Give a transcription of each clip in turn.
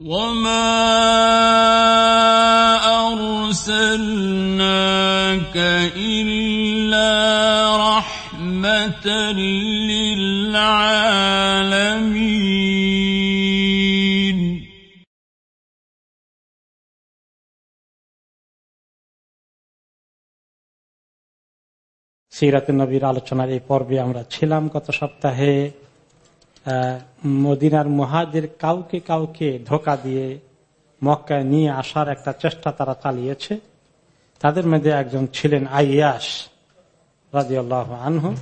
وما أرسلناك إلا رحمة للعالمين সিরাত নবীর আলোচনার এই পর্বে আমরা ছিলাম গত সপ্তাহে মদিনার মহাজের কাউকে কাউকে ধোকা দিয়ে মক্কায় নিয়ে আসার একটা চেষ্টা তারা চালিয়েছে। তাদের মধ্যে একজন ছিলেন আইয়াস রাজিউল্লাহ আনহু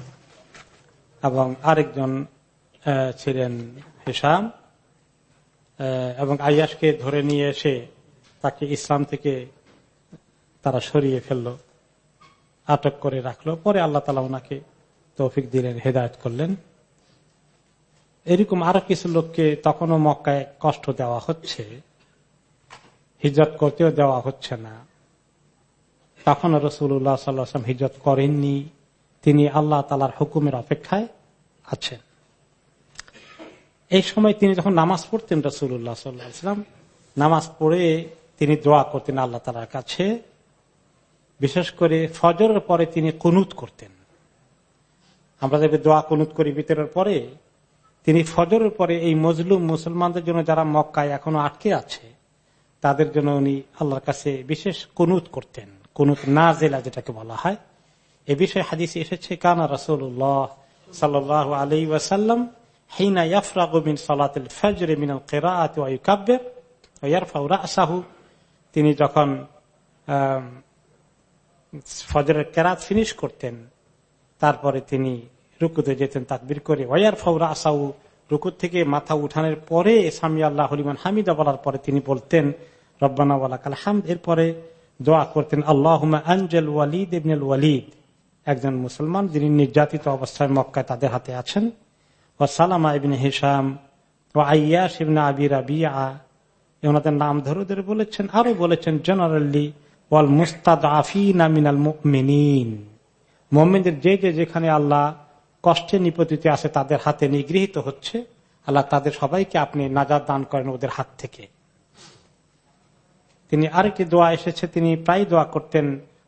এবং আরেকজন ছিলেন হিসাম। এবং আইয়াসকে ধরে নিয়ে এসে তাকে ইসলাম থেকে তারা সরিয়ে ফেলল, আটক করে রাখল। পরে আল্লাহ তালা ওনাকে তৌফিক দিলেন, হেদায়ত করলেন। এরকম আরও কিছু লোককে তখনও মক্কায় কষ্ট দেওয়া হচ্ছে, হিজরত করতেও দেওয়া হচ্ছে না। তখনও রসুল্লাহ সাল্লাম করেননি। তিনি আল্লাহ তালার হুকুমের অপেক্ষায় আছেন। এই সময় তিনি যখন নামাজ পড়তেন রসুল্লাহ সাল্লাহাম নামাজ পড়ে তিনি দোয়া করতেন আল্লাহ তালার কাছে। বিশেষ করে ফজরের পরে তিনি কুনুত করতেন। আমরা যে দোয়া কুনুত করি ভিতরের পরে তিনি ফজরের পরে এই মজলুম মুসলমানদের জন্য যারা মক্কায় এখনও আটকে আছে, তাদের জন্য উনি আল্লাহর কাছে বিশেষ কুনুত করতেন। কুনুত না জেলা যেটাকে বলা হয়। এ বিষয়ে হাদিস এসেছে, কানা রসুল্লাহ সাল আলী ওয়াসাল্লাম হিনা তিনি যখন ফজরের কেরাত ফিনিশ করতেন, তারপরে তিনি রুকুতে যেতেন তাকবির করে। ওয়ার ফাউরা আসাউ রুকুর থেকে মাথা উঠানের পরে সামি আল্লাহ হলিমান হামিদা বলার পরে তিনি বলতেন, রব্বানা ওয়ালা কাল হামদ। এরপরে দোয়া করতেন আল্লাহ আঞ্জেল ওয়ালিদ ইবনুল ওয়ালিদ। একজন মুসলমান যিনি নির্যাতিত অবস্থায় মক্কায় তাদের হাতে আছেন। ও সালামা ইবিন হিসাম ও আইয়াস ইবিন আবির আবিয়া ওনাদের নাম ধরে ধরে বলেছেন, আরও বলেছেন, জেনারেলি ওয়াল মুস্তাদ আফিনা মিনাল মিনীন মোমেনদের যে যে যেখানে আল্লাহ কষ্টে নিপতিতে আছে, তাদের হাতে নিগৃহীত হচ্ছে। আল্লাহ তাদের সবাইকে আপনি নাজাদ দান করেন ওদের হাত থেকে। তিনি আরেকটি দোয়া এসেছে, তিনি প্রায় দোয়া করতেন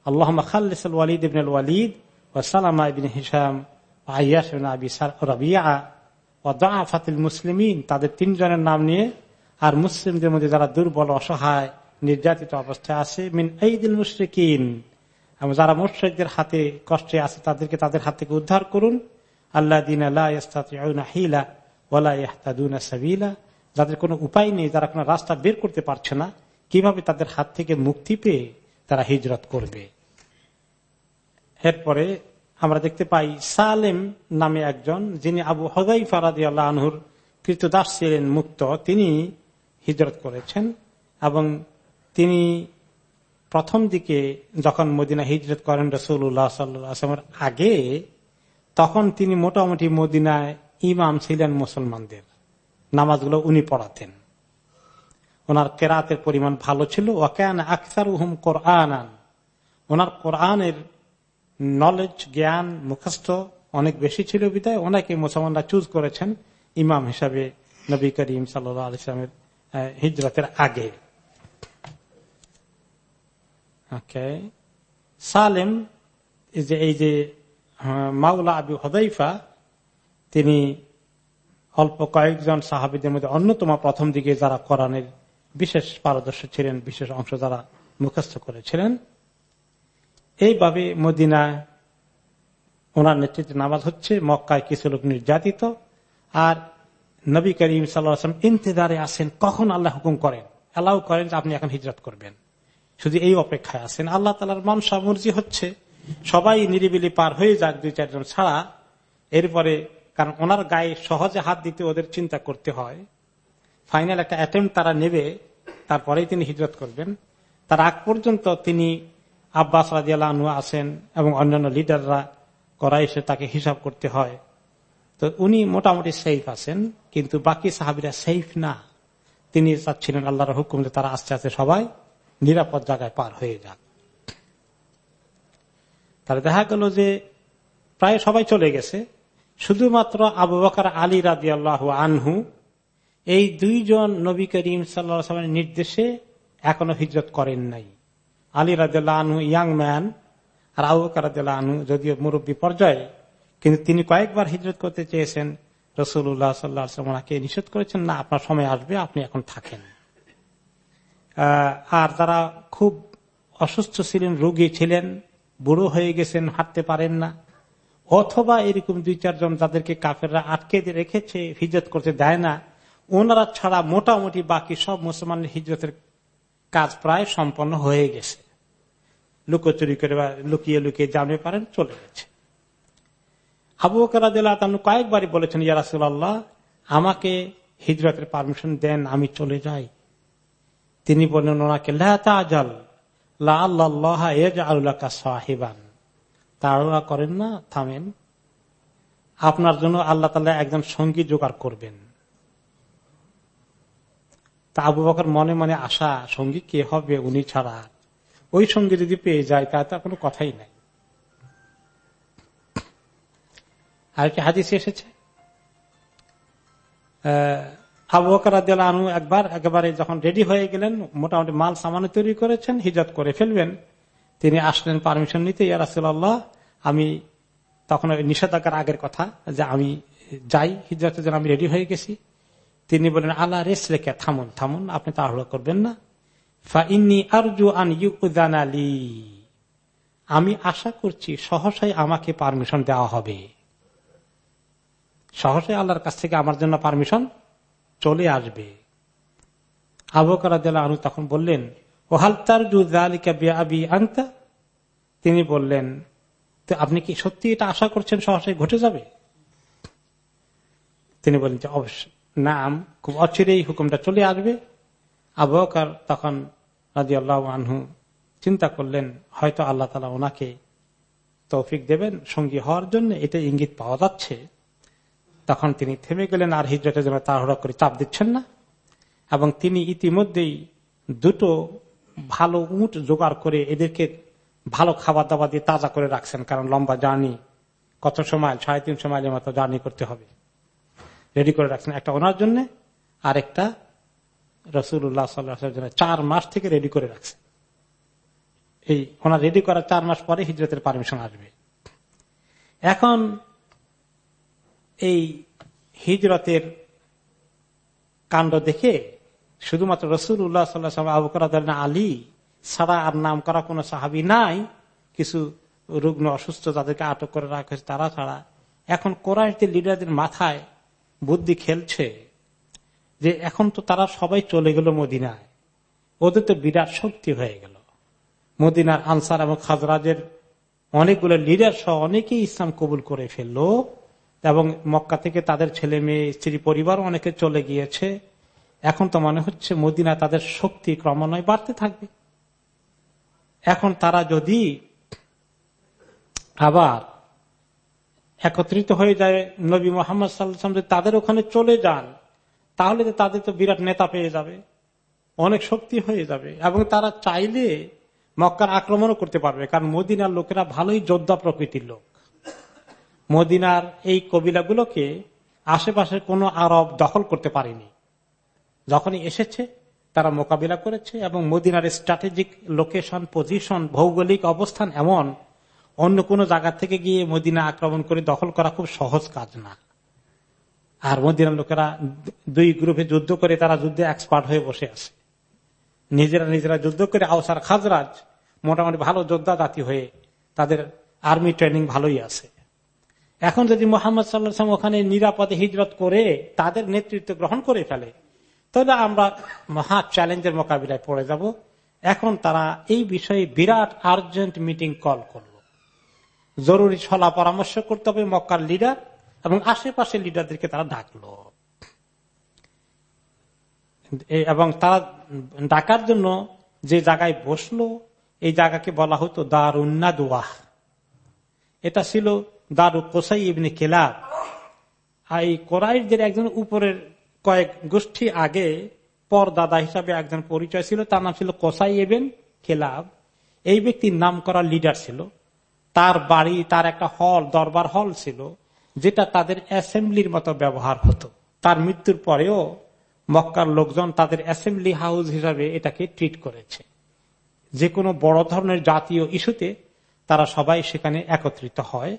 আল্লাহ খাল্লিসাল ওয়ালিদ ইবিন ওয়ালিদ ও সালামা ইবিন হিসাম আয়াস রবিয়া ও দাফাতিল মুসলিমিন। তাদের তিনজনের নাম নিয়ে, আর মুসলিমদের মধ্যে যারা দুর্বল, অসহায়, নির্যাতিত অবস্থায় আছে, মিন ঈদুল মুশরিকিন। যারা মুশ্রিকদের হাতে কষ্টে আছে, তাদেরকে তাদের হাত থেকে উদ্ধার করুন। আল্লাহ দিন হিলা সাবিলা যাদের কোনো উপায় নেই, যারা কোনো রাস্তা বের করতে পারছে না, কীভাবে তাদের হাত থেকে মুক্তি পেয়ে তারা হিজরত করবে? এরপরে আমরা দেখতে পাই সালেম নামে একজন, যিনি আবু হদাই ফারাদি আল্লাহ আনহুর কৃতদাস ছিলেন মুক্ত, তিনি হিজরত করেছেন এবং তিনি প্রথম দিকে যখন মদিনা হিজরত করেন রসুল্লাহ সাল্লামের আগে তখন তিনি মোটামুটি মদিনায় ইমাম ছিলেন মুসলমানদের। নামাজগুলো উনি পড়াতেন। ওনার কেরাতের পরিমাণ ভালো ছিল। ওয়াকান আখতার উহম কোরআন ওনার কোরআনের নলেজ জ্ঞান, মুখস্থ অনেক বেশি ছিল বিদায়। ওনাকে মুসলমানরা চুজ করেছেন ইমাম হিসাবে নবী করিম সাল্লামের হিজরতের আগে। সালেম এই যে মাউলা আবু হদাইফা তিনি অল্প কয়েকজন সাহাবিদের মধ্যে অন্যতম প্রথম দিকে যারা কোরআনের বিশেষ পারদর্শী ছিলেন, বিশেষ অংশ যারা মুখস্থ করেছিলেন, এইভাবে মদিনায় ওনার নেতৃত্বে নামাজ হচ্ছে, মক্কায় কিছু লোক নির্যাতিত, আর নবী করিম সাল্লাম ইন্তজারে আসেন কখন আল্লাহ হুকুম করেন? অ্যালাউ করেন যে আপনি এখন হিজরত করবেন। শুধু এই অপেক্ষায় আছেন, আল্লাহ তালার মানসা মর্জি হচ্ছে সবাই নিরিবিলি পার হয়ে যাক দুই চারজন ছাড়া। এরপরে, কারণ ওনার গায়ে সহজে হাত দিতে ওদের চিন্তা করতে হয়। ফাইনাল একটা অ্যাটেম্প তারা নেবে, তারপরেই তিনি হিজরত করবেন। তার আগ পর্যন্ত তিনি আব্বাস রাজিয়াল আছেন এবং অন্যান্য লিডাররা করা এসে তাকে হিসাব করতে হয়। তো উনি মোটামুটি সেফ আছেন, কিন্তু বাকি সাহাবিরা সেফ না। তিনি চাচ্ছিলেন আল্লাহর হুকুম যে তারা আস্তে আস্তে সবাই নিরাপদ জায়গায় পার হয়ে যাক। তাহলে দেখা গেল যে প্রায় সবাই চলে গেছে। শুধুমাত্র আবু বকার আলী রাজি আল্লাহ আনহু। এই দুইজন নবী করিম সাল্লামের নির্দেশে এখনও হিজরত করেন নাই। আলী রাজু ইয়াং ম্যান আর আবুকার আনহু যদিও মুরব্বী পর্যায়ে, কিন্তু তিনি কয়েকবার হিজরত করতে চেয়েছেন। রসুল্লাহ সাল্লাহ ওনাকে নিষেধ করেছেন, না, আপনার সময় আসবে, আপনি এখন থাকেন। আর তারা খুব অসুস্থ ছিলেন, রোগী ছিলেন বুড়ো হয়ে গেছেন, হাঁটতে পারেন না। অথবা এরকম দুই, চারজন যাদেরকে কাফেররা আটকে রেখেছে, হিজরত করতে দেয় না, ওনারা ছাড়া মোটামুটি বাকি সব মুসলমানের হিজরতের কাজ প্রায় সম্পন্ন হয়ে গেছে। লুকোচুরি করে বা লুকিয়ে লুকিয়ে জানতে পারেন, চলে গেছে। আবু বকরাদিল্লাহ কয়েকবারই বলেছেন ইয়ারাসুল্লাহ আমাকে হিজরতের পারমিশন দেন, আমি চলে যাই। তিনি বললেন, ওনাকে লাজাল সাহেবান। তাড়া করেন না, থামেন। আপনার জন্য আল্লাহ তালা একজন সঙ্গী জোগাড় করবেন। তা আবু বকর মনে মনে আশা, সঙ্গী কে হবে, উনি ছাড়া? ওই সঙ্গী যদি পেয়ে যায় তা তার কোনো কথাই নাই। আর কি হাদিসে এসেছে? আবু বকর আনু একবার একেবারে যখন রেডি হয়ে গেলেন, মোটামুটি মাল সামানো তৈরি করেছেন হিজত করে ফেলবেন। তিনি আসলেন পারমিশন নিতে ইয়ারাসুল্লাহ আমি তখন নিষেধাজ্ঞার আগের কথা যে আমি যাই, হিজরতের জন্য আমি রেডি হয়ে গেছি। তিনি বলেন আল্লাহ রেস রেখে থামুন থামুন, আপনি তাড়াহুড়ো করবেন না। আমি আশা করছি সহসাই আমাকে পারমিশন দেওয়া হবে। সহসাই আল্লাহর কাছ থেকে আমার জন্য পারমিশন চলে আসবে। আবকারা দিলা আনু তখন বললেন, ওহাল তার আনতা? তিনি বললেন আপনি কি সত্যি এটা আশা করছেন সহসাই ঘটে যাবে? তিনি বললেন যে অবশ্যই নাম, খুব অচিরেই হুকুমটা চলে আসবে। আবহাওয়ার তখন রাজি আল্লাহ আনহু চিন্তা করলেন, হয়তো আল্লাহ তালা ওনাকে তৌফিক দেবেন সঙ্গী হওয়ার জন্য, এটা ইঙ্গিত পাওয়া যাচ্ছে। তখন তিনি থেমে গেলেন আর হিজরতের জন্য তাড়াহুড়া করে চাপ দিচ্ছেন না। এবং তিনি ইতিমধ্যেই দুটো ভালো উঁট জোগাড় করে এদেরকে ভালো খাবার দাবার দিয়ে তাজা করে রাখছেন, কারণ লম্বা জার্নি কত সময়? সাড়ে তিনশো মাইলের মতো জার্নি করতে হবে। রেডি করে রাখছেন একটা ওনার জন্য আর একটা রসুল্লাহ সাল্লাহ চার মাস থেকে রেডি করে রাখছেন। এই ওনার রেডি করার চার মাস পরে হিজরতের পারমিশন আসবে। এখন এই হিজরতের কাণ্ড দেখে শুধুমাত্র রসুল উল্লাহ সাল্লাহ আবু করাদ আলী ছাড়া আর নাম করা কোন সাহাবি নাই। কিছু রুগ্ন অসুস্থ তাদেরকে আটক করে রাখা হয়েছে তারা ছাড়া। এখন কোরআশদের লিডারদের মাথায় বুদ্ধি খেলছে যে এখন তো তারা সবাই চলে গেল মদিনায়। ওদের তো বিরাট শক্তি হয়ে গেল। মদিনার আনসার এবং খাজরাজের অনেকগুলো লিডার সহ অনেকেই ইসলাম কবুল করে ফেলল। এবং মক্কা থেকে তাদের ছেলে মেয়ে, স্ত্রী পরিবার অনেকে চলে গিয়েছে। এখন তো মনে হচ্ছে মদিনা তাদের শক্তি ক্রমান্বয়ে বাড়তে থাকবে। এখন তারা যদি আবার একত্রিত হয়ে যায়, নবী মোহাম্মদ সাল্লাম যদি তাদের ওখানে চলে যান, তাহলে তো তাদের তো বিরাট নেতা পেয়ে যাবে, অনেক শক্তি হয়ে যাবে এবং তারা চাইলে মক্কার আক্রমণও করতে পারবে, কারণ মদিনার লোকেরা ভালোই যোদ্ধা প্রকৃতির লোক। মদিনার এই কবিলাগুলোকে আশেপাশের কোন আরব দখল করতে পারেনি। যখনই এসেছে, তারা মোকাবিলা করেছে এবং মদিনার স্ট্র্যাটেজিক লোকেশন পজিশন ভৌগোলিক অবস্থান এমন অন্য কোন জায়গা থেকে গিয়ে মদিনা আক্রমণ করে দখল করা খুব সহজ কাজ না। আর মদিনার লোকেরা দুই গ্রুপে যুদ্ধ করে তারা যুদ্ধে এক্সপার্ট হয়ে বসে আছে। নিজেরা নিজেরা যুদ্ধ করে আওসার খাজরাজ মোটামুটি ভালো যোদ্ধা জাতি হয়ে তাদের আর্মি ট্রেনিং ভালোই আছে। এখন যদি মোহাম্মদ সাল্লাম ওখানে নিরাপদে হিজরত করে তাদের নেতৃত্ব গ্রহণ করে ফেলে, তাহলে আমরা মহা চ্যালেঞ্জের মোকাবিলায় পড়ে যাব। এখন তারা এই বিষয়ে বিরাট আর্জেন্ট মিটিং কল করল। জরুরি সলা পরামর্শ করতে হবে মক্কার লিডার এবং আশেপাশের লিডারদেরকে তারা ডাকলো। এবং তারা ডাকার জন্য যে জায়গায় বসল, এই জায়গাকে বলা হতো দারুন্না দোয়াহ এটা ছিল দারু কোসাই ইবনে কেলাব। এই কোরাইশদের একজন উপরের কয়েক গোষ্ঠী আগে পরদাদা হিসাবে একজন পরিচয় ছিল, তার নাম ছিল কোসাই এবেন খেলাব এই ব্যক্তির নাম করা লিডার ছিল। তার বাড়ি, তার একটা হল, দরবার হল ছিল, যেটা তাদের অ্যাসেম্বলির মতো ব্যবহার হতো। তার মৃত্যুর পরেও মক্কার লোকজন তাদের অ্যাসেম্বলি হাউস হিসাবে এটাকে ট্রিট করেছে। যে কোনো বড় ধরনের জাতীয় ইস্যুতে তারা সবাই সেখানে একত্রিত হয়।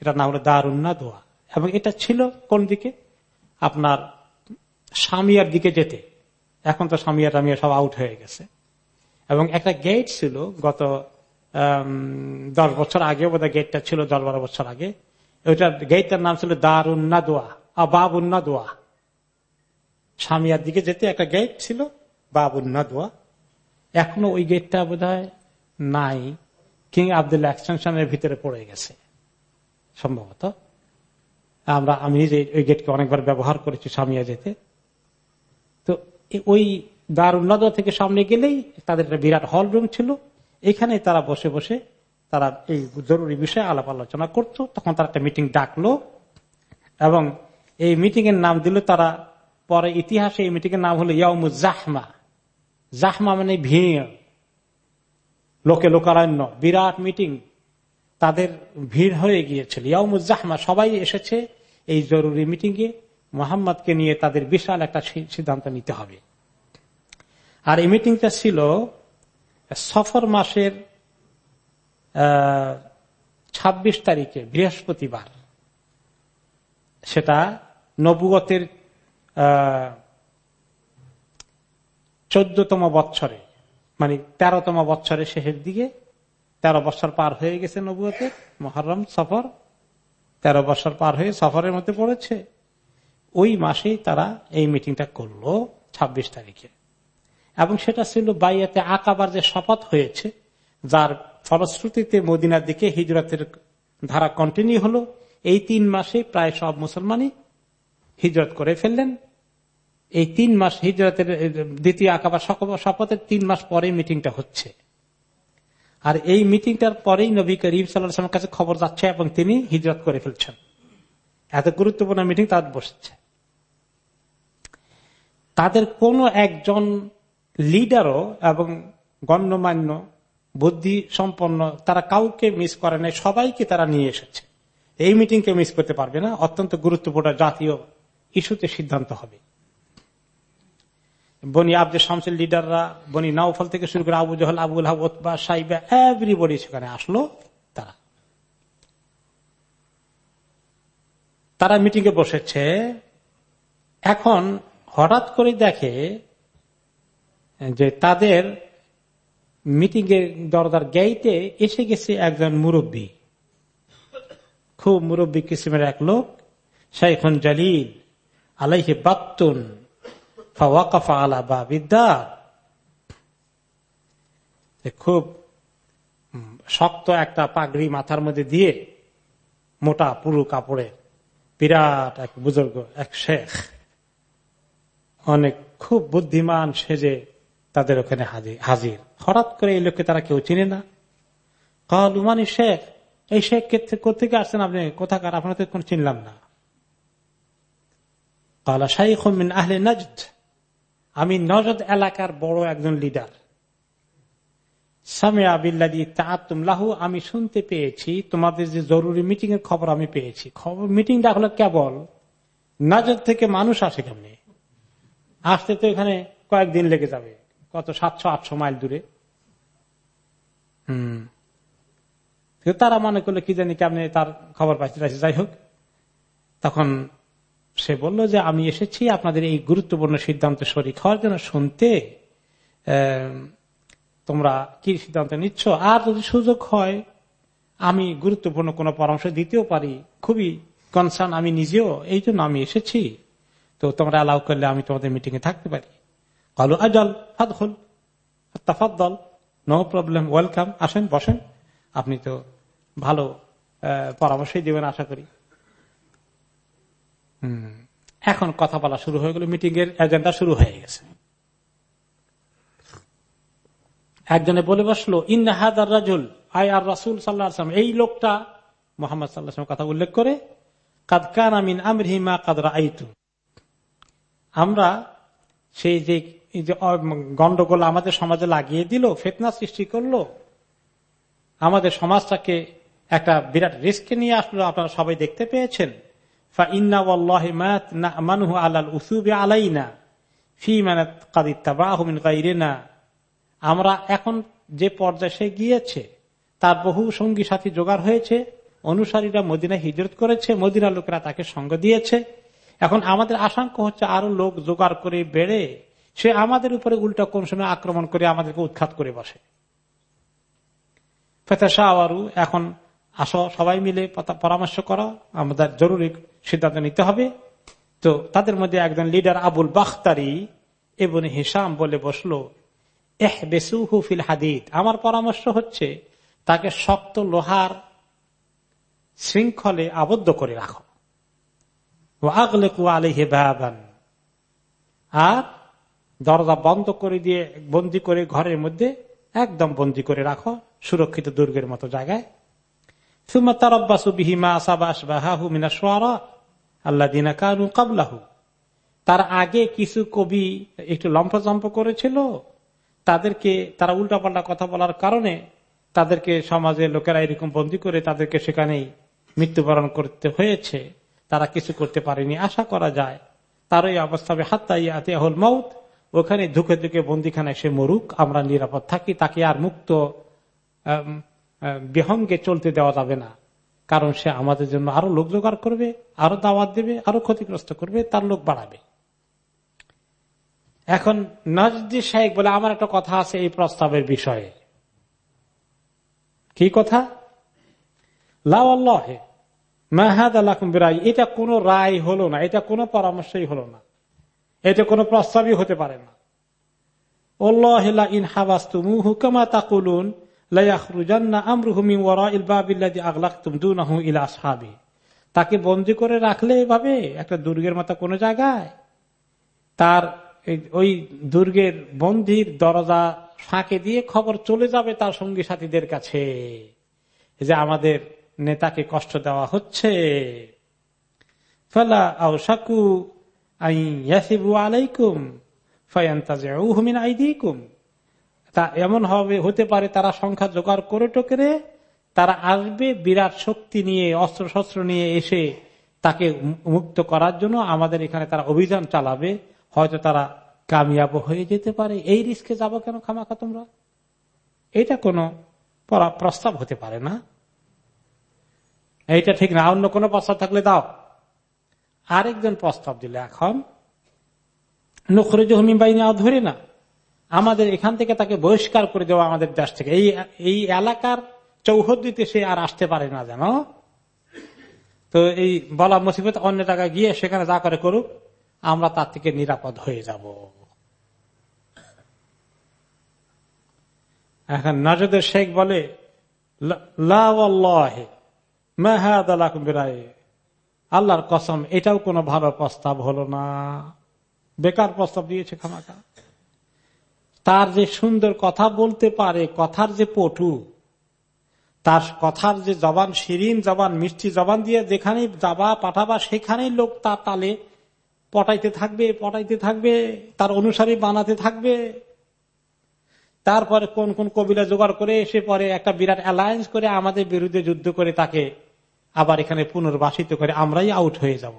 এটা না হলো দারুন্না দোয়া। এবং এটা ছিল কোন দিকে? আপনার সামিয়ার দিকে যেতে। এখন তো সামিয়া টামিয়া সব আউট হয়ে গেছে। এবং একটা গেট ছিল গত দশ বছর আগে, বোধহয় গেটটা ছিল দশ বারো বছর আগে। ওইটার গেটটার নাম ছিল দারুন্না দোয়া বাবুন্না দোয়া। সামিয়ার দিকে যেতে একটা গেট ছিল, বাবুন্না দোয়া। এখনও ওই গেটটা বোধ নাই কিং আবদুল্লাহ এক্সটেনশনের ভিতরে পড়ে গেছে। সম্ভবত। আমরা, আমি নিজে ওই গেটকে অনেকবার ব্যবহার করেছি সামিয়া যেতে। তো ওই দারুন্নাদ থেকে সামনে গেলেই তাদের একটা বিরাট হল রুম ছিল। এখানে তারা বসে বসে তারা এই জরুরি বিষয়ে আলাপ আলোচনা করত। তখন তারা একটা মিটিং ডাকলো এবং এই মিটিং এর নাম দিল তারা পরে ইতিহাসে এই মিটিং এর নাম হলো ইয়ামুজ জাহমা। জাহমা মানে ভিড়। লোকে লোকারণ্য। বিরাট মিটিং তাদের ভিড় হয়ে গিয়েছিল। ইয়ামুজ জাহমা, সবাই এসেছে এই জরুরি মিটিং এ মোহাম্মদকে নিয়ে তাদের বিশাল একটা সিদ্ধান্ত নিতে হবে। আর এই মিটিংটা ছিল সফর মাসের ২৬ তারিখে, বৃহস্পতিবার। সেটা নবুয়তের চোদ্দতম বৎসরে মানে তেরোতম বৎসরে শেষের দিকে তেরো বছর পার হয়ে গেছে নবুয়তের মহরম, সফর। তেরো বছর পার হয়ে সফরের মধ্যে পড়েছে। ওই মাসেই তারা এই মিটিংটা করল ২৬ তারিখে। এবং সেটা ছিল বাইয়াতে আকাবার যে শপথ হয়েছে, যার ফলশ্রুতিতে মদিনার দিকে হিজরতের ধারা কন্টিনিউ হলো। এই তিন মাসে প্রায় সব মুসলমানই হিজরত করে ফেললেন। এই তিন মাস হিজরতের, দ্বিতীয় আকাবার শপথের তিন মাস পরে মিটিংটা হচ্ছে। আর এই মিটিংটার পরেই নবী করিম সাল্লাহামের কাছে খবর যাচ্ছে এবং তিনি হিজরত করে ফেলছেন। এত গুরুত্বপূর্ণ মিটিং তার বসছে। তাদের কোন একজন লিডারও এবং গণ্যমান্য বুদ্ধি সম্পন্ন তারা কাউকে মিস করে নাই, সবাইকে তারা নিয়ে এসেছে। এই মিটিংকে মিস করতে পারবে না। অত্যন্ত গুরুত্বপূর্ণ জাতীয় ইস্যুতে সিদ্ধান্ত হবে। বনি আব্দুল শামসের লিডাররা, বনি নাওফল থেকে শুরু করে আবু জহল, আবুল হাবা সাইবা এভরিবডি সেখানে আসলো তারা। তারা মিটিং এ বসেছে। এখন হঠাৎ করে দেখে যে তাদের মিটিং এর দরদার গেইতে এসে গেছে একজন মুরব্বী। খুব মুরব্বী কিসিমের এক লোক, শাইখন জালিল, আলাইহে বাত্তুন। খুব শক্ত একটা পাগড়ি মাথার মধ্যে দিয়ে মোটা পুরু কাপড়ে বিরাট এক বুজুর্গ, এক শেখ, অনেক খুব বুদ্ধিমান সেজে তাদের ওখানে হাজির। হঠাৎ করে এই লোককে তারা কেউ চিনে না। কালুমানি শেখ, এই শেখ কোথেকে আসছেন আপনি? কোথাকার? আপনাদের কোন চিনলাম না। কালা শাইখ আহলে নজদ। আমি নজদ এলাকার বড় একজন লিডার। সামে আবিল্লাদি তাহু আমি শুনতে পেয়েছি, তোমাদের যে জরুরি মিটিং এর খবর আমি পেয়েছি। খবর মিটিংটা হলো কেবল নজর থেকে মানুষ আসে কেমনি? আসতে তো এখানে কয়েকদিন লেগে যাবে, কত সাতশো, আটশো মাইল দূরে। হম। তারা মনে করল, কি জানি কেমনি তার খবর পাইতে যাই হোক, তখন সে বলল যে, আমি এসেছি আপনাদের এই গুরুত্বপূর্ণ সিদ্ধান্ত শরিক হওয়ার জন্য শুনতে। তোমরা কি সিদ্ধান্ত নিচ্ছ? আর যদি সুযোগ হয়, আমি গুরুত্বপূর্ণ কোনো পরামর্শ দিতেও পারি। খুবই কনসার্ন আমি নিজেও, এই জন্য আমি এসেছি। তো তোমরা অ্যালাউ করলে আমি তোমাদের মিটিং এ থাকতে পারি। কালু আজল ফাদল তাফাদ্দল নো প্রবলেম ওয়েলকাম আসেন, বসেন। আপনি তো ভালো পরামর্শই দেবেন, আশা করি। এখন কথা বলা শুরু হয়ে গেল মিটিং এর এজেন্ডা শুরু হয়ে গেছে। একজনে বলে বসল ইন্নাহাদার রাজুল আই আর রাসুল সাল্লাহাম এই লোকটা মোহাম্মদ সাল্লাহ কথা উল্লেখ করে কাদকান আমিন আমরিমা কাদরা আইতু আমরা সেই যে গন্ডগোল আমাদের সমাজে লাগিয়ে দিল, ফেতনা সৃষ্টি করল, আমাদের সমাজটাকে একটা বিরাট রিস্কে নিয়ে আসলো, আপনারা সবাই দেখতে পেয়েছেন। আমরা এখন যে পর্যায়ে সে গিয়েছে, তার বহু সঙ্গী সাথী জোগাড় হয়েছে, অনুসারীরা মদিনা হিজরত করেছে মদিনা লোকেরা তাকে সঙ্গ দিয়েছে। এখন আমাদের আশঙ্কা হচ্ছে আরও লোক জোগাড় করে বেড়ে, সে আমাদের উপরে উল্টা কোন সময় আক্রমণ করে আমাদেরকে উৎখাত করে বসে। ফেতাশাহরু এখন আসো, সবাই মিলে পরামর্শ করো, আমাদের জরুরি সিদ্ধান্ত নিতে হবে। তো তাদের মধ্যে একজন লিডার আবুল বাখতারি এবং হিসাম বলে বসল এহ বেসুহু ফিল হাদিদ, আমার পরামর্শ হচ্ছে তাকে শক্ত লোহার শৃঙ্খলে আবদ্ধ করে রাখো। আগলে কু আলিহে বাবান। আর দরজা বন্ধ করে দিয়ে, বন্দি করে ঘরের মধ্যে একদম বন্দি করে রাখো, সুরক্ষিত দুর্গের মতো জায়গায়। তার আগে কিছু কবি একটু লম্ফজম্প করেছিল। তাদেরকে, তারা উল্টাপাল্টা কথা বলার কারণে তাদেরকে সমাজে লোকেরা এরকম বন্দি করে তাদেরকে সেখানেই মৃত্যুবরণ করতে হয়েছে। তারা কিছু করতে পারেনি, আশা করা যায়। তার এই অবস্থা হাত্তাইয়াতে হল মৌত ওখানে ধুকে ধুকে বন্দিখানায় সে মরুক, আমরা নিরাপদ থাকি, তাকে আর মুক্ত বিহঙ্গে চলতে দেওয়া যাবে না। কারণ সে আমাদের জন্য আরও লোক জোগাড় করবে, আরও দাওয়াত দেবে, আরও ক্ষতিগ্রস্ত করবে, তার লোক বাড়াবে। এখন নজদি শাহেক বলে, আমার একটা কথা আছে এই প্রস্তাবের বিষয়ে। কি কথা? লাহে মাহাদ এটা কোনো রায় হলো না, এটা কোনো পরামর্শই হলো না। এটা কোনো প্রস্তাবই হতে পারে না। ইন হাবাস্তুমু হুকামা তাকুলুন। তাকে বন্দি করে রাখলে এভাবে একটা দুর্গের মতো কোন জায়গায় তার ওই দুর্গের বন্দির দরজা ফাঁকে দিয়ে খবর চলে যাবে তার সঙ্গী সাথীদের কাছে যে আমাদের নেতাকে কষ্ট দেওয়া হচ্ছে। ফলা আউসাকু আলাইকুম ফয়ান্তাজমিন আইদিকুম। তা এমন হবে, হতে পারে তারা সংখ্যা জোগাড় করে টোকেরে, তারা আসবে, বিরাট শক্তি নিয়ে অস্ত্র শস্ত্র নিয়ে এসে তাকে মুক্ত করার জন্য আমাদের এখানে তারা অভিযান চালাবে। হয়তো তারা কামিয়াব হয়ে যেতে পারে। এই রিস্কে যাব কেন খামাখা তোমরা? এটা কোনো প্রস্তাব হতে পারে না। এইটা ঠিক না, অন্য কোনো প্রস্তাব থাকলে দাও। আরেকজন প্রস্তাব দিলে এখন নখরে জহমি বাইনি ধরে না। আমাদের এখান থেকে তাকে বহিষ্কার করে দেওয়া আমাদের দেশ থেকে। এই এই এলাকার চৌহদ্দিতে সে আর আসতে পারে না যেন। তো এই বলা মুসিবত, অন্য জায়গায় গিয়ে সেখানে যা করে করুক, আমরা তার থেকে নিরাপদ হয়ে যাব। এখন নাজদের শেখ বলে আল্লাহর কসম, এটাও কোনো ভালো প্রস্তাব হলো না। বেকার প্রস্তাব দিয়েছে খামাকা তার যে সুন্দর কথা বলতে পারে, কথার যে পটু, তার কথার যে জবান, শিরিন জবান, মিষ্টি জবান দিয়ে যেখানে যাবা, পাঠাবা, সেখানেই লোক তার তালে পটাইতে থাকবে পটাইতে থাকবে, তার অনুসারী বানাতে থাকবে। তারপরে কোন কোন কবিরা জোগাড় করে এসে পরে একটা বিরাট অ্যালায়েন্স করে আমাদের বিরুদ্ধে যুদ্ধ করে তাকে আবার এখানে পুনর্বাসিত করে, আমরাই আউট হয়ে যাব।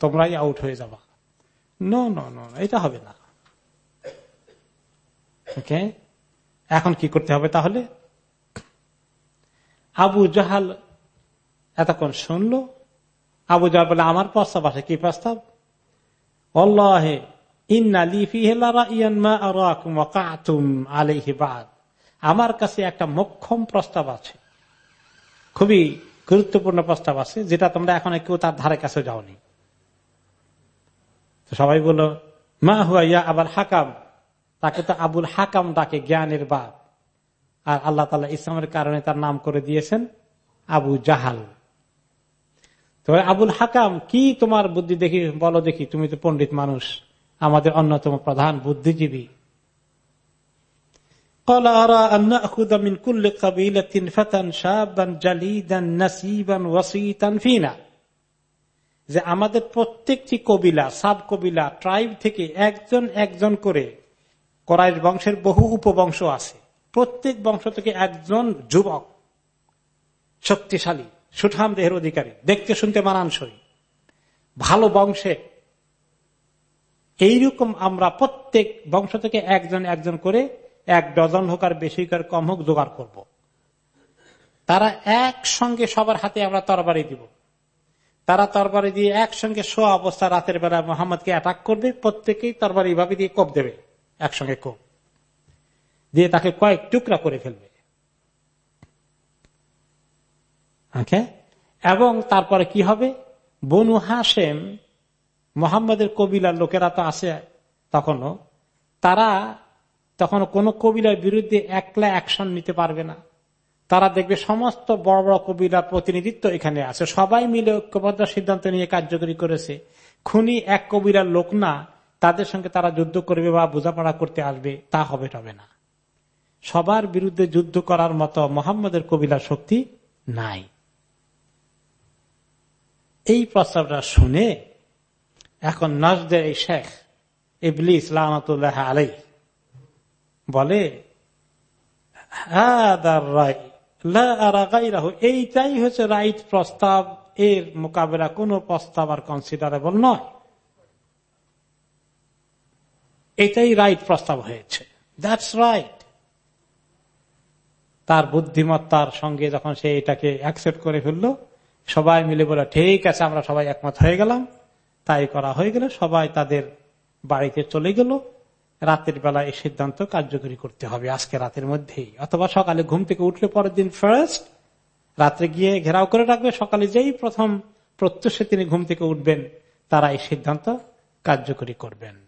তোমরাই আউট হয়ে যাবা। নো নো নো এটা হবে না। ওকে? এখন কি করতে হবে তাহলে? আবু জাহাল এতক্ষণ শুনলো। আবু জাহাল বলে, আমার প্রস্তাব আছে। কি প্রস্তাব? অল্লাহে আমার কাছে একটা মক্ষম প্রস্তাব আছে। খুবই গুরুত্বপূর্ণ প্রস্তাব আছে, যেটা তোমরা এখন কেউ তার ধারে কাছে যাওনি। সবাই বলো মা হুয়া আবার হাকাম? তাকে তো আবুল হাকাম ডাকে, জ্ঞানের বাপ। আর আল্লাহ তালা ইসলামের কারণে তার নাম করে দিয়েছেন আবু জাহাল। তো আবুল হাকাম, কি তোমার বুদ্ধি দেখি, বলো দেখি, তুমি তো পণ্ডিত মানুষ, আমাদের অন্যতম প্রধান বুদ্ধিজীবী। যে আমাদের প্রত্যেকটি কবিলা, সাব কবিলা, ট্রাইব থেকে একজন একজন করে করাইশ বংশের বহু উপবংশ আছে। প্রত্যেক বংশ থেকে একজন যুবক শক্তিশালী, সুঠাম দেহের অধিকারী, দেখতে শুনতে মানানসই। ভালো বংশে এইরকম আমরা প্রত্যেক বংশ থেকে একজন একজন করে এক ডজন হোক আর বেশি করে কম হোক জোগাড় করব। তারা একসঙ্গে সবার হাতে আমরা তরবারি দিব। তারা তরবারি দিয়ে একসঙ্গে শো অবস্থা রাতের বেলা মোহাম্মদকে অ্যাটাক করবে, প্রত্যেকেই তরবারি ভাবে দিয়ে কোপ দেবে। একসঙ্গে কোপ দিয়ে তাকে কয়েক টুকরা করে ফেলবে। এবং তারপরে কি হবে? বনু হাসেম মোহাম্মদের কবিলার লোকেরা তো আছে তখনও, তারা তখন কোন কবিলার বিরুদ্ধে একলা অ্যাকশন নিতে পারবে না। তারা দেখবে সমস্ত বড় বড় কবিলার প্রতিনিধিত্ব এখানে আছে। সবাই মিলে ঐক্যবদ্ধ সিদ্ধান্ত নিয়ে কার্যকরী করেছে। খুনি এক কবিলার লোক না তাদের সঙ্গে তারা যুদ্ধ করবে বা বোঝাপড়া করতে আসবে, তা হবে তবে না। সবার বিরুদ্ধে যুদ্ধ করার মতো মোহাম্মদের কবিলা শক্তি নাই। এই প্রস্তাবটা শুনে এখন নজদের এই শেখ ইবলিস লানতুল্লাহ আলাই বলে এইটাই হচ্ছে রাইট প্রস্তাব। এর মোকাবেলা কোন প্রস্তাব আর কনসিডারেবল নয়। এটাই রাইট প্রস্তাব হয়েছে। দ্যাটস রাইট তার বুদ্ধিমত্তার সঙ্গে যখন সে এটাকে অ্যাকসেপ্ট করে ফেলল, সবাই মিলে বলে ঠিক আছে, আমরা সবাই একমত হয়ে গেলাম। তাই করা হয়ে গেল। সবাই তাদের বাড়িতে চলে গেল। রাতের বেলা এই সিদ্ধান্ত কার্যকরী করতে হবে আজকে রাতের মধ্যেই। অথবা সকালে ঘুম থেকে উঠলে পরের দিন ফার্স্ট রাত্রে গিয়ে ঘেরাও করে রাখবে। সকালে যেই প্রথম প্রত্যুষে তিনি ঘুম থেকে উঠবেন, তারা এই সিদ্ধান্ত কার্যকরী করবেন।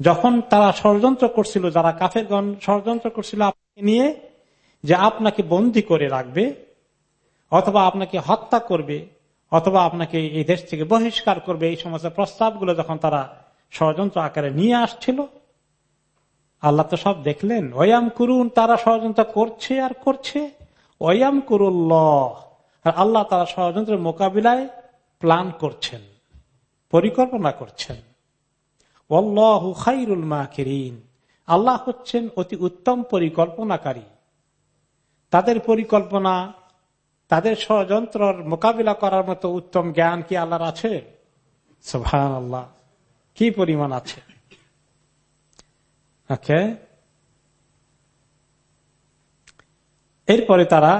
যখন তারা ষড়যন্ত্র করছিল, যারা কাফেরগণ ষড়যন্ত্র করছিল আপনাকে নিয়ে, যে আপনাকে বন্দি করে রাখবে, অথবা আপনাকে হত্যা করবে, অথবা আপনাকে এই দেশ থেকে বহিষ্কার করবে, এই সমস্ত প্রস্তাবগুলো যখন তারা ষড়যন্ত্র আকারে নিয়ে আসছিল, আল্লাহ তো সব দেখলেন। ওয়াম করুন, তারা ষড়যন্ত্র করছে আর করছে। ওয়াম করুল্লাহ, আর আল্লাহ তারা ষড়যন্ত্রের মোকাবিলায় প্ল্যান করছেন, পরিকল্পনা করছেন। আল্লাহ হচ্ছেন অতি উত্তম পরিকল্পনাকারী। তাদের পরিকল্পনা, তাদের ষড়যন্ত্রর মোকাবিলা করার মতো উত্তম জ্ঞান কি আল্লাহর আছে? আল্লাহ কি পরিমাণ আছে? এরপরে তারা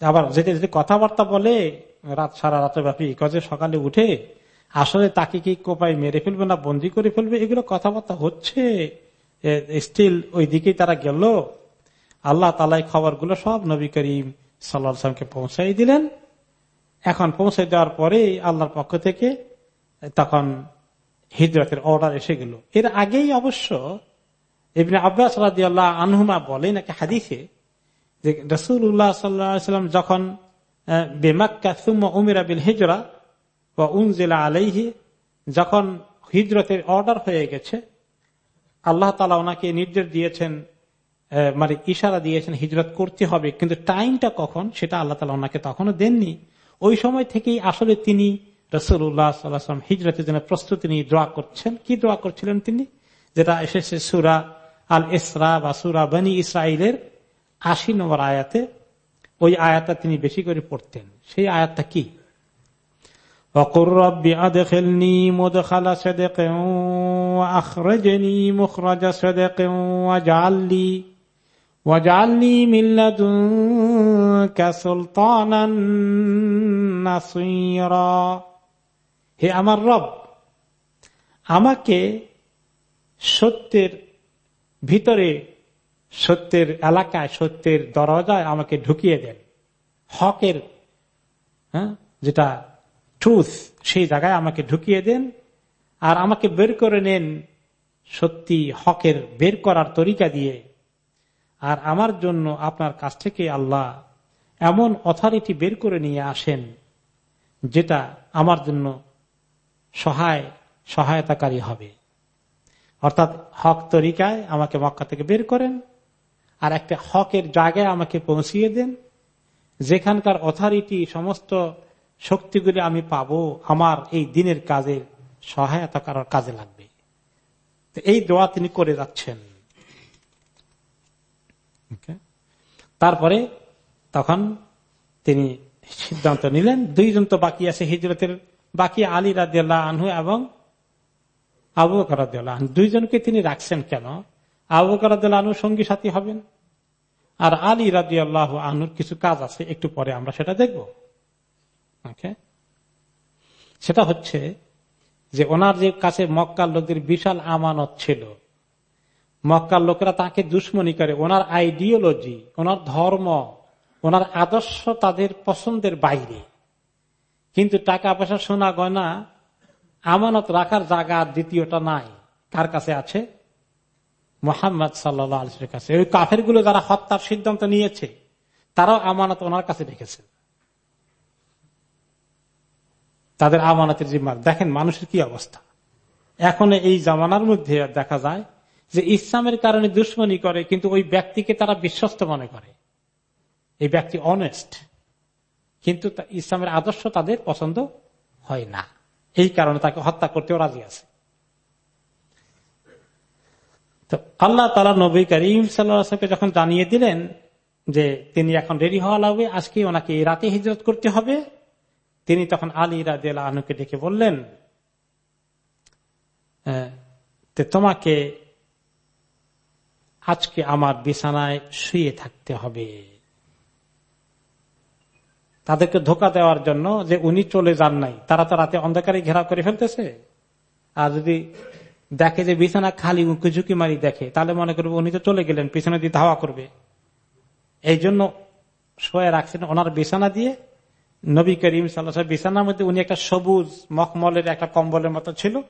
আবার যেতে যেতে কথাবার্তা বলে রাত, সারা রাত ব্যাপী কজে সকালে উঠে আসলে তাকে কি কোপায় মেরে ফেলবে না বন্দি করে ফেলবে? এগুলো কথাবার্তা হচ্ছে। স্টিল ওই দিকেই তারা গেল। আল্লাহ তালাই খবরগুলো সব নবী করিম সাল্লামকে পৌঁছাই দিলেন। এখন পৌঁছে দেওয়ার পরে আল্লাহর পক্ষ থেকে তখন হিজরতের অর্ডার এসে গেল। এর আগেই অবশ্য আব্বাস রাদিয়াল্লাহ আনহুমা বলে নাকি হাদিসে যে রসুল উল্লাহ সাল্লাম যখন বেমাক্কা সুম্মা উমিরা বিল হিজরা বা উনজিলা আলাইহি, যখন হিজরতের অর্ডার হয়ে গেছে, আল্লাহ তালা ওনাকে নির্দেশ দিয়েছেন মানে ইশারা দিয়েছেন হিজরত করতে হবে, কিন্তু টাইমটা কখন সেটা আল্লাহ তালা ওনাকে তখনও দেননি। ওই সময় থেকেই আসলে তিনি রসুল্লাহ সাল্লাম হিজরতের জন্য প্রস্তুতি নিয়ে দোয়া করছেন। কি দোয়া করছিলেন তিনি? যেটা এসেছে সুরা আল ইসরা বা সুরা বনি ইসরায়েলের আশি নম্বর আয়াতে ওই আয়াতটা তিনি বেশি করে পড়তেন। সেই আয়াতটা কি? হে আমার রব, আমাকে সত্যের ভিতরে সত্যের এলাকায়, সত্যের দরজায় আমাকে ঢুকিয়ে দেন। হকের হ্যাঁ যেটা ট্রুথ সেই জায়গায় আমাকে ঢুকিয়ে দেন আর আমাকে বের করে নেন সত্যি হকের বের করার তরিকা দিয়ে। আর আমার জন্য আপনার কাছ থেকে আল্লাহ এমন অথরিটি বের করে নিয়ে আসেন যেটা আমার জন্য সহায়, সহায়তাকারী হবে। অর্থাৎ হক তরিকায় আমাকে মক্কা থেকে বের করেন আর একটা হকের জায়গায় আমাকে পৌঁছিয়ে দেন। যেখানকার অথরিটি সমস্ত শক্তিগুলি আমি পাবো, আমার এই দিনের কাজে সহায়তা করার কাজে লাগবে। এই দোয়া তিনি করে যাচ্ছেন। তারপরে তখন তিনি সিদ্ধান্ত নিলেন, দুইজন তো বাকি আছে হিজরতের, বাকি আলী রাজিয়াল্লাহ আনহু এবং আবু বকরাদ্দাহ দুইজনকে তিনি রাখছেন কেন? আবু আনহু সঙ্গী সাথী হবেন। আর আলী রাজি আল্লাহ আনুর কিছু কাজ আছে, একটু পরে আমরা সেটা দেখব। সেটা হচ্ছে যে ওনার যে কাছে মক্কার লোকদের বিশাল আমানত ছিল, মক্কার লোকেরা তাকে দুশ্মনী করে। ওনার আইডিওলজি ওনার ধর্ম, ওনার আদর্শ তাদের পছন্দের বাইরে। কিন্তু টাকা পয়সা সোনা গয়না, আমানত রাখার জায়গা দ্বিতীয়টা নাই। কার কাছে আছে? মোহাম্মদ সাল্লাহ কাছে। ওই কাফেরগুলো যারা হত্যার সিদ্ধান্ত নিয়েছে, তারাও আমানত ওনার কাছে রেখেছে। তাদের আমানতের জিম্মার। দেখেন মানুষের কি অবস্থা। এখন এই জামানার মধ্যে দেখা যায় যে ইসলামের কারণে দুশ্মনী করে, কিন্তু ওই ব্যক্তিকে তারা বিশ্বস্ত মনে করে। এই ব্যক্তি অনেস্ট কিন্তু ইসলামের আদর্শ তাদের পছন্দ হয় না। এই কারণে তাকে হত্যা করতেও রাজি আছে। তো আল্লাহ তালা নবী করিম সাল্লামকে যখন জানিয়ে দিলেন যে তিনি এখন রেডি হওয়া লাগবে আজকে ওনাকে রাতে হিজরত করতে হবে, তিনি তখন আলী রাজিয়াল আনুকে ডেকে বললেন তোমাকে আজকে আমার বিছানায় শুয়ে থাকতে হবে। তাদেরকে ধোকা দেওয়ার জন্য যে উনি চলে যান নাই, তারা তো রাতে অন্ধকারে ঘেরাও করে ফেলতেছে। আর যদি দেখে যে বিছানা খালি উঁকি ঝুঁকি মারি দেখে, তাহলে মনে করবে উনি তো চলে গেলেন, পিছনে দিয়ে ধাওয়া করবে। এই জন্য শোয়ে রাখছেন ওনার বিছানা দিয়ে। নবী করিম সাল্লা বিছানার মধ্যে উনি একটা সবুজ মখমলের, একটা কম্বলের মতো ছিল।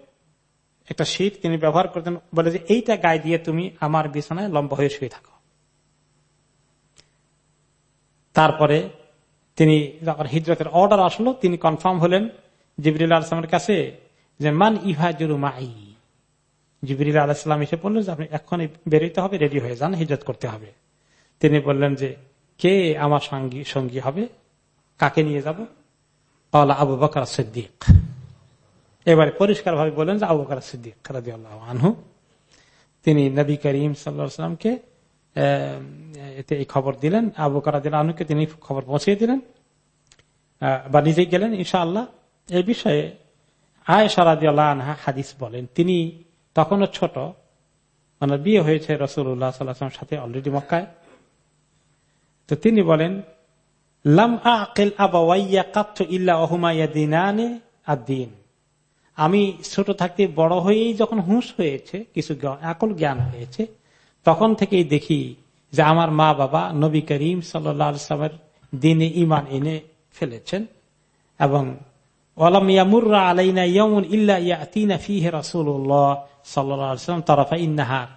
একটা শীত তিনি ব্যবহার করতেন, বলে যে এইটা গায়ে দিয়ে তুমি আমার বিছানায় লম্বা হয়ে শুয়ে থাকো। তারপরে তিনি যখন হিজরতের অর্ডার আসলো, তিনি কনফার্ম হলেন জিবরুল আসলামের কাছে যে, মান ইহাজুরু মাই। জিবরিল আলাহিসাম এসে বললেন যে আপনি এখন বেরোতে হবে, রেডি হয়ে যান হিজত করতে হবে। তিনি বললেন যে, কে আমার সঙ্গী সঙ্গী হবে? কাকে নিয়ে যাব? আবু বকর সিদ্দিক। এবারে পরিষ্কার ভাবে বললেন যে আবু বকর সিদ্দিক আনহু। তিনি নবী করিম সাল্লামকে এতে এই খবর দিলেন। আবু কারাদিল আনুকে তিনি খবর পৌঁছিয়ে দিলেন। বা নিজেই গেলেন ইনশা আল্লাহ এই বিষয়ে আয় সারাদি আল্লাহ আনহা হাদিস বলেন, তিনি তখনও ছোট। মানে বিয়ে হয়েছে রসুল্লাহ সাল্লাহাম সাথে অলরেডি মক্কায়। তো তিনি বলেন, লাম আকেল ইল্লা অহুমাইয়া দিনানে আদিন আমি ছোট থাকতে বড় হয়েই যখন হুঁশ হয়েছে, কিছু আকল জ্ঞান হয়েছে, তখন থেকেই দেখি যে আমার মা বাবা নবী করিম সাল্লামের দিনে ইমান এনে ফেলেছেন এবং আলাইনা ইয়মুন ইল্লা ইয়াতিনা ফিহে রসুল্লাহ সাল্লাম তরফা ইন্নাহার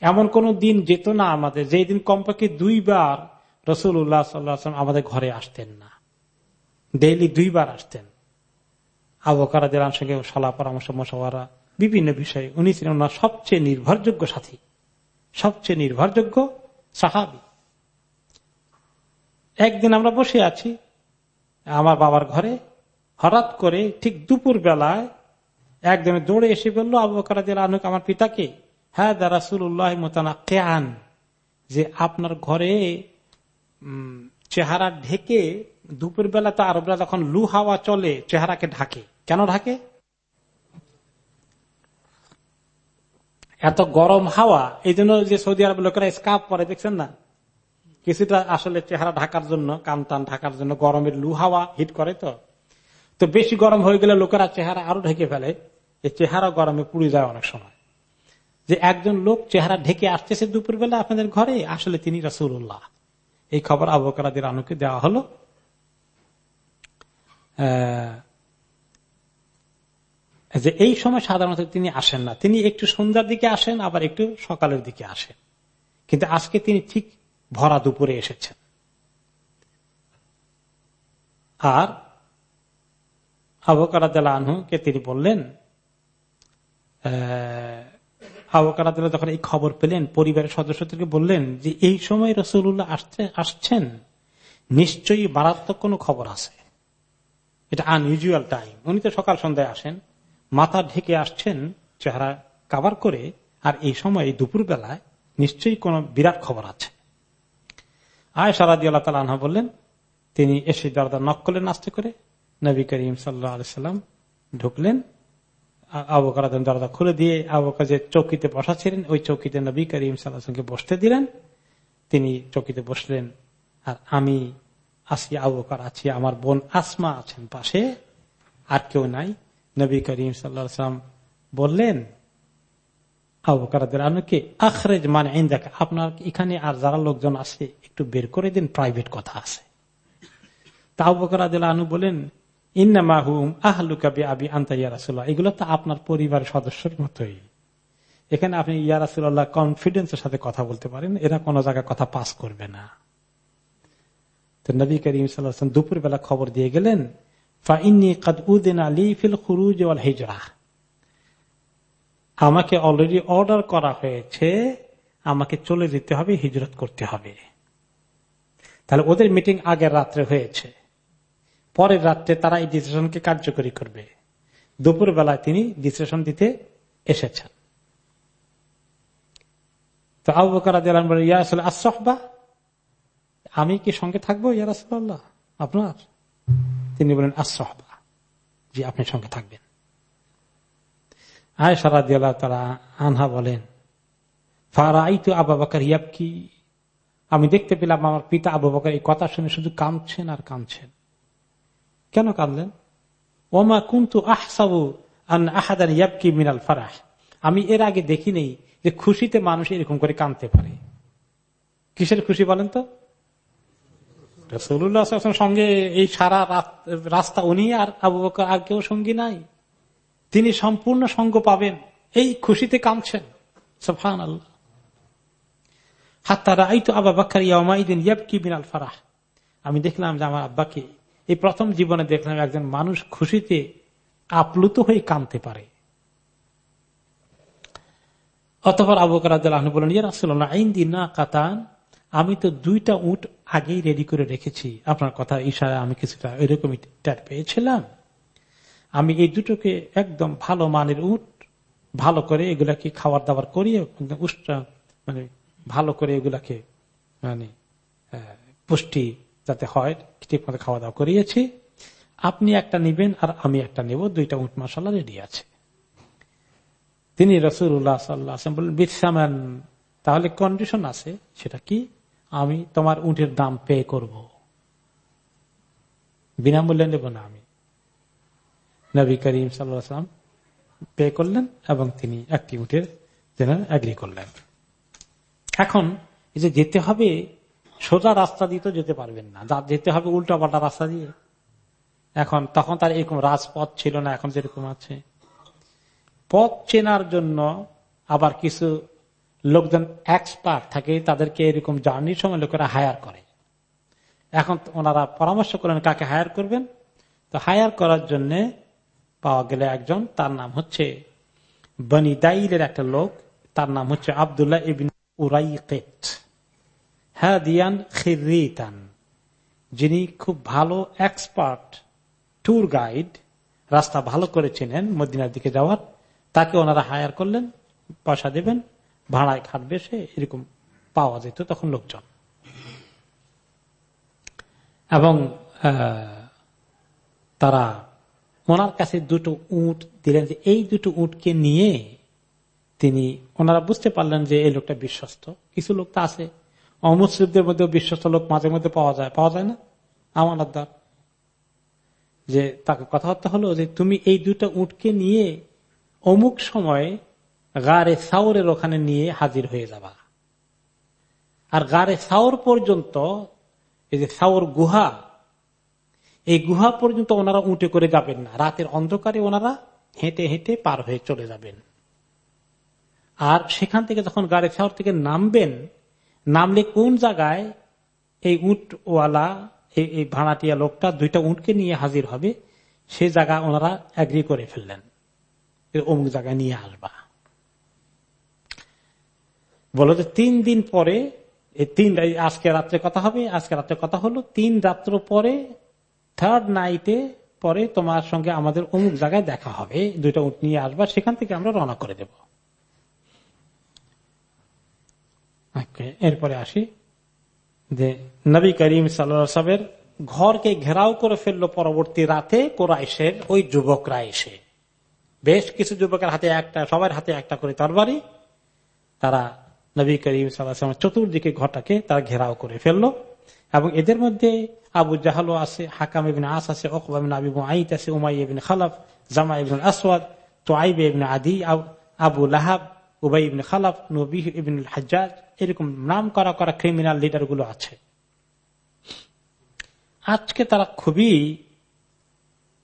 এমন কোন দিন যেত না আমাদের যে দিন কমপক্ষে দুইবার রসুল উল্লাহ সাল্লাম আমাদের ঘরে আসতেন না। ডেইলি দুইবার আসতেন। আবকারাদের সঙ্গে সলা পরামর্শ, মশওয়ারা, বিভিন্ন বিষয়ে উনি ছিলেন ওনার সবচেয়ে নির্ভরযোগ্য সাথী, সবচেয়ে নির্ভরযোগ্য সাহাবি। একদিন আমরা বসে আছি আমার বাবার ঘরে, হঠাৎ করে ঠিক দুপুর বেলায় একদম দৌড়ে এসে বলল, আবু বকরাদিল আনুক আমার পিতাকে হ্যাঁ দা দারাসুল্লাহ মোতানা কেয়ান যে আপনার ঘরে চেহারা ঢেকে দুপুর বেলা তো আরবরা যখন লু হাওয়া চলে, চেহারাকে ঢাকে। কেন ঢাকে? এত গরম হাওয়া এই জন্য যে সৌদি আরব লোকেরা স্কাপ পরে, দেখছেন না? কিছুটা আসলে চেহারা ঢাকার জন্য কান টান ঢাকার জন্য গরমের লু হাওয়া হিট করে তো। তো বেশি গরম হয়ে গেলে লোকেরা চেহারা আরও ঢেকে ফেলে। এই চেহারা গরমে পুড়ে যায় অনেক সময়। যে একজন লোক চেহারা ঢেকে আসতেছে দুপুরবেলা আপনাদের ঘরে, আসলে তিনি রাসুল্লাহ এই খবর আবকারাদের আনুকে দেওয়া হলো। যে এই সময় সাধারণত তিনি আসেন না। তিনি একটু সন্ধ্যার দিকে আসেন, আবার একটু সকালের দিকে আসেন। কিন্তু আজকে তিনি ঠিক ভরা দুপুরে এসেছেন। আর আবকারাদ্দাল আনহুকে তিনি বললেন আবকারাদ্দাল যখন এই খবর পেলেন, পরিবারের সদস্যদেরকে বললেন যে, এই সময় রসুল্লাহ আসতে আসছেন। নিশ্চয়ই মারাত্মক কোনো খবর আছে। এটা আনইউজুয়াল টাইম উনি তো সকাল সন্ধ্যায় আসেন, মাথা ঢেকে আসছেন, চেহারা কাবার করে, আর এই সময় দুপুর বেলায় নিশ্চয়ই কোন বিরাট খবর আছে। আয় সারাদি আল্লাহ তালা আনহা বললেন, তিনি এসে দরদা নক করলেন আস্তে করে নবী করিম সাল্লা সাল্লাম ঢুকলেন। আবকার দরজা খুলে দিয়ে আবকা যে চৌকিতে বসা ছিলেন ওই চৌকিতে নবী করিম সাল্লাহকে বসতে দিলেন। তিনি চৌকিতে বসলেন, আর আমি আসি আবকার আছি, আমার বোন আসমা আছেন পাশে, আর কেউ নাই। নবী করিম সাল্লাম বললেন আখরেজ মানে আপনার এখানে আর যারা লোকজন আছে, একটু বের করে দিন প্রাইভেট কথা আছে। তাও বকর আনু বলেন এগুলো তো আপনার পরিবারের সদস্যের মতোই। এখানে আপনি ইয়ারাসুল্লাহ কনফিডেন্সের সাথে কথা বলতে পারেন, এরা কোন জায়গায় কথা পাস করবে না। তো নবী করিম সাল্লাম দুপুর বেলা খবর দিয়ে গেলেন আমাকে অলরেডি অর্ডার করা হয়েছে, আমাকে চলে যেতে হবে, হিজরত করতে হবে। তাহলে ওদের মিটিং আগের রাত্রে হয়েছে। পরের রাত্রে তারা এই ডিসিশনকে কার্যকরী করবে। দুপুর বেলায় তিনি ডিসিশন দিতে এসেছেন। তো আবু বকর ইয়া আসলে আসবা আমি কি সঙ্গে থাকব ইয়ারাসল্লাহ আপনার? তিনি বলেন আসবা জি, আপনি সঙ্গে থাকবেন। আয় সারা দিয়াল্লাহ তারা আনহা বলেন আমি দেখতে পেলাম আমার পিতা আবু বকর এই কথা শুনে শুধু কাঁদছেন আর কাঁদছেন। কেন কাঁদলেন? ওমা কুন্তু আহসাবু আহাদান ইয়াবকি মিনাল ফারাহ। আমি এর আগে দেখি নেই যে খুশিতে মানুষ এরকম করে কাঁদতে পারে। কিসের খুশি বলেন তো? সঙ্গে এই সারা রাস্তা উনি আর আবু বকর আর কেউ সঙ্গী নাই। তিনি সম্পূর্ণ সঙ্গ পাবেন। এই খুশিতে কাঁদছেন। সফান আল্লাহ হাত তারা এই তো আবা বাক্কার ইয়ামাইদিন ইয়াবকি বিনাল ফারাহ। আমি দেখলাম যে আমার আব্বাকে এই প্রথম জীবনে দেখলাম একজন মানুষ খুশিতে আপ্লুত হয়ে কানতে পারে। অতপর আবু বলেন ইয়ে রাসুল্লাহ আইন কাতান? আমি তো দুইটা উট আগেই রেডি করে রেখেছি। আপনার কথা ইশারা আমি কিছুটা এরকমই ট্যাট পেয়েছিলাম। আমি এই দুটোকে একদম ভালো মানের উট, ভালো করে এগুলাকে খাবার দাবার করিয়ে উষ্টা মানে ভালো করে এগুলাকে মানে পুষ্টি যাতে হয়, ঠিক মতো খাওয়া দাওয়া করিয়েছি। আপনি একটা নিবেন আর আমি একটা নেব, দুইটা উঠ মশালা রেডি আছে। তিনি রসুল্লাহ সাল্লাহ তাহলে কন্ডিশন আছে, সেটা কি? আমি তোমার উঠের দাম পে করব। বিনামূল্যে নেব না আমি। নবী করিম সাল্লাম পে করলেন এবং তিনি একটি উঠের যেন অ্যাগ্রি করলেন। এখন যেতে হবে সোজা রাস্তা দিয়ে তো যেতে পারবেন না। যা যেতে হবে উল্টা পাল্টা রাস্তা দিয়ে। এখন তখন তার এরকম রাজপথ ছিল না, এখন যেরকম আছে। পথ চেনার জন্য আবার কিছু লোকজন এক্সপার্ট থাকে, তাদেরকে এরকম জার্নির সময় লোকেরা হায়ার করে। এখন ওনারা পরামর্শ করেন, কাকে হায়ার করবেন? তো হায়ার করার জন্য পাওয়া গেলে একজন, তার নাম হচ্ছে বনি দাইলের একটা লোক, তার নাম হচ্ছে আবদুল্লাহ ইবিন উরাইকেট হাদিয়ান খিরিতান যিনি খুব ভালো এক্সপার্ট ট্যুর গাইড রাস্তা ভালো করে চেনেন মদিনার দিকে যাওয়ার। তাকে ওনারা হায়ার করলেন, পয়সা দেবেন, ভাড়ায় খাটবে সে এরকম পাওয়া যেত তখন লোকজন। এবং তারা ওনার কাছে দুটো উট দিলেন যে এই দুটো উটকে নিয়ে তিনি, ওনারা বুঝতে পারলেন যে এই লোকটা বিশ্বস্ত। কিছু লোক তো আছে অমুসলিমদের মধ্যে বিশ্বস্ত লোক মাঝে মধ্যে পাওয়া যায়। পাওয়া যায় না? আমানতদার যে তাকে কথাবার্তা হলো যে তুমি এই দুটা উটকে নিয়ে অমুক সময় গাড়ে সাউরের ওখানে নিয়ে হাজির হয়ে যাবা। আর গাড়ে সাউর পর্যন্ত, এই যে সাউর গুহা, এই গুহা পর্যন্ত ওনারা উঠে করে যাবেন না। রাতের অন্ধকারে ওনারা হেঁটে হেঁটে পার হয়ে চলে যাবেন। আর সেখান থেকে যখন গাড়ি সাউর থেকে নামবেন নামলে কোন জায়গায় এই উটওয়ালা এই ভাড়াটিয়া লোকটা দুইটা উটকে নিয়ে হাজির হবে, সে জায়গা ওনারা অ্যাগ্রি করে ফেললেন। অমুক জায়গায় নিয়ে আসবা। বলো যে তিন দিন পরে তিন আজকে রাত্রে কথা হবে, আজকে রাত্রে কথা হলো, তিন রাত্র পরে থার্ড নাইটে পরে তোমার সঙ্গে আমাদের অমুক জায়গায় দেখা হবে, দুইটা উঠ নিয়ে আসবা, সেখান থেকে আমরা রওনা করে দেব। এরপরে আসি। যে নবী করিম সাল্লামের ঘরকে ঘেরাও করে ফেলল পরবর্তী রাতে কোরআশের ওই যুবকরা এসে বেশ কিছু যুবকের হাতে একটা, সবার হাতে একটা করে তরবারি। তারা নবী করিম সাল্লাহ চতুর্দিকে ঘরটাকে তারা ঘেরাও করে ফেলল। এবং এদের মধ্যে আবু জাহালো আছে, হাকাম ইবিন আস আছে ওকবাবিন আবিব আইত আছে উমাই ইবিন খালাফ, জামা ইবিন আসওয়াদ তো আইবে ইবিন আদি, আবু লাহাব উবাই ইবিন খালাফ নবী ইবিন হাজ্জাজ, এরকম নাম করা করা ক্রিমিনাল লিডারগুলো আছে। আজকে তারা খুবই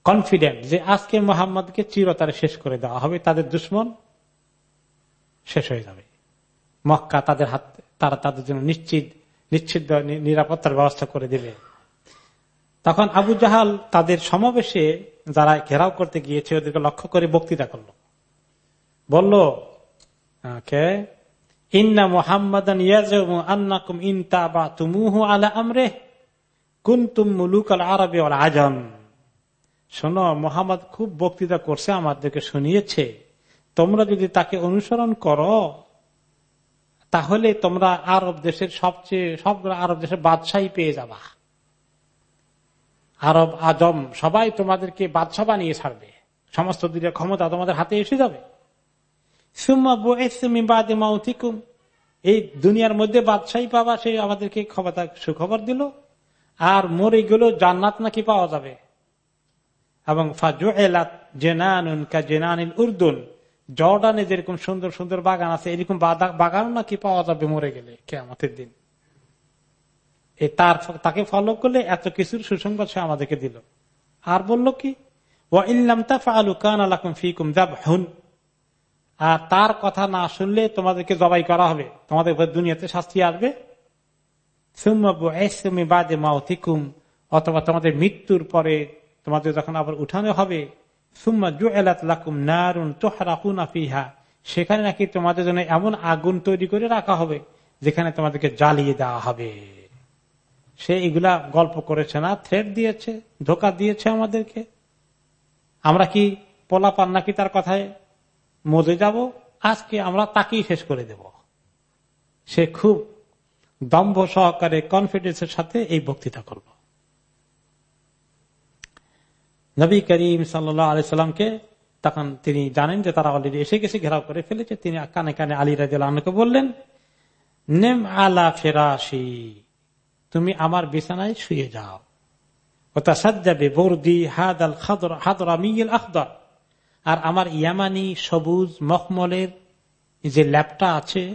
কনফিডেন্ট যে আজকে মোহাম্মদকে চিরতারে শেষ করে দেওয়া হবে, তাদের দুশ্মন শেষ হয়ে যাবে। মক্কা তাদের হাত, তারা তাদের জন্য নিশ্চিত নিশ্চিত নিরাপত্তার ব্যবস্থা করে দিবে। তখন আবু জাহাল তাদের সমাবেশে যারা ঘেরাও করতে গিয়েছে, ওদেরকে লক্ষ্য করে বক্তৃতা করল। বলল আন্নাকুম আমরে আল আজম শোনো খুব বক্তৃতা করছে আমাদেরকে শুনিয়েছে। তোমরা যদি তাকে অনুসরণ করো, তাহলে তোমরা আরব দেশের সবচেয়ে, সব আরব দেশের বাদশাহী পেয়ে যাবা। আরব আজম সবাই তোমাদেরকে বাদশাহ বানিয়ে ছাড়বে। সমস্ত দিনের ক্ষমতা তোমাদের হাতে এসে যাবে। এই দুনিয়ার মধ্যে বাদশাহী পাবা সে আমাদেরকে ক্ষমতা সুখবর দিল। আর মরে গেল জান্নাত নাকি পাওয়া যাবে। এবং উর্দুন। জর্ডানে যেরকম সুন্দর সুন্দর বাগান আছে, এরকম বাগান নাকি পাওয়া যাবে মরে গেলে কেমতের দিন। এই তার তাকে ফলো করলে এত কিছুর সুসংবাদ সে আমাদেরকে দিল। আর বলল কি ও ইল্লাম তা আলু কান আলাকুম ফিকুম হুন আর তার কথা না শুনলে তোমাদেরকে জবাই করা হবে। তোমাদের দুনিয়াতে শাস্তি আসবে। বাদে মাউথিকুম অথবা তোমাদের মৃত্যুর পরে তোমাদের যখন আবার উঠানো হবে নারুন সেখানে নাকি তোমাদের জন্য এমন আগুন তৈরি করে রাখা হবে, যেখানে তোমাদেরকে জ্বালিয়ে দেওয়া হবে। সে এগুলা গল্প করেছে না থ্রেট দিয়েছে, ধোকা দিয়েছে আমাদেরকে। আমরা কি পোলাপান নাকি তার কথায় মজে যাব, আজকে আমরা তাকেই শেষ করে দেব। সে খুব দম্ভ সহকারে কনফিডেন্সের সাথে এই বক্তৃতা করব নবী করিম সাল্লামকে তখন তিনি জানেন যে তারা অলরেডি এসে গেছে, ঘেরাও করে ফেলেছে। তিনি কানে কানে আলী রাজকে বললেন, নেম আলা ফেরাসি তুমি আমার বিছানায় শুয়ে যাও। ওটা সাজ্জাবে বর্দি হাদ আল হাদর আখদর। আর আমার ইয়ামানি সবুজ মখমলের যে ল্যাপটা আছে,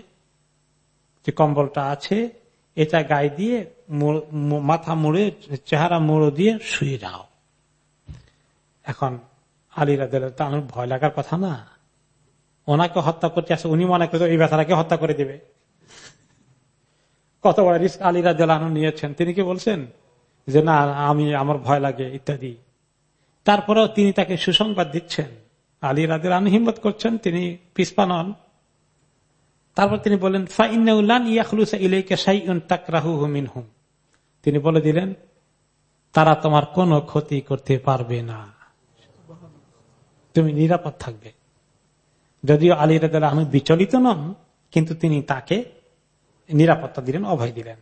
যে কম্বলটা আছে, এটা গায়ে দিয়ে মাথা মুড়ে, চেহারা মুড়ো দিয়ে শুয়ে যাও। এখন আলী রাদের ভয় লাগার কথা না। ওনাকে হত্যা করতে আসে, উনি মনে করে এই বেচারাকে হত্যা করে দেবে। কত বড় রিস্ক আলী রাজু নিয়েছেন। তিনি কি বলছেন? যে না, আমি, আমার ভয় লাগে ইত্যাদি। তারপরেও তিনি তাকে সুসংবাদ দিচ্ছেন। আলী রাদের হিম্মত করছেন, তিনি পিসপা নন। তারপর তিনি বলেন তিনি বলে দিলেন, তারা তোমার কোনো ক্ষতি করতে পারবে না। তুমি নিরাপদ থাকবে। যদিও আলী রাদ বিচলিত নন, কিন্তু তিনি তাকে নিরাপত্তা দিলেন, অভয় দিলেন।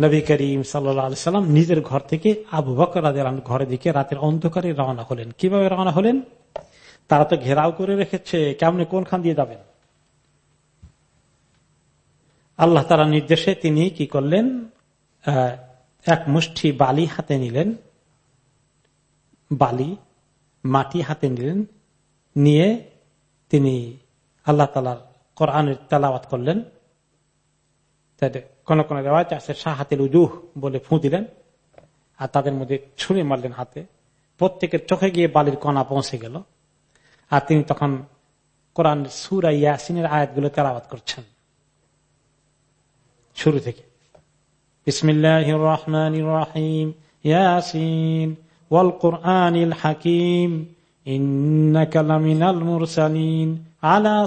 নবী করিম সাল্লাম নিজের ঘর থেকে আবু বকর ঘরের দিকে রাতের অন্ধকারে রওনা হলেন। কীভাবে রওনা হলেন? তারা তো ঘেরাও করে রেখেছে, কেমনে কোনখান দিয়ে যাবেন? আল্লাহ তারা নির্দেশে তিনি কি করলেন? এক মুষ্টি বালি হাতে নিলেন, বালি, মাটি হাতে নিলেন, নিয়ে তিনি আল্লাহ তালার কোরআনের তেলাওয়াত করলেন। কোন কোন রেওয়াজ আছে, শাহ হাতের উজুহ বলে ফু দিলেন, আর তাদের মধ্যে ছুঁড়ে মারলেন হাতে। প্রত্যেকের চোখে গিয়ে বালির কণা পৌঁছে গেল। আর তিনি তখন কোরআন সুরা ইয়াসিনের আয়াতগুলো তেলাবাদ করছেন। শুরু থেকে। বিসমিল্লাহ আলা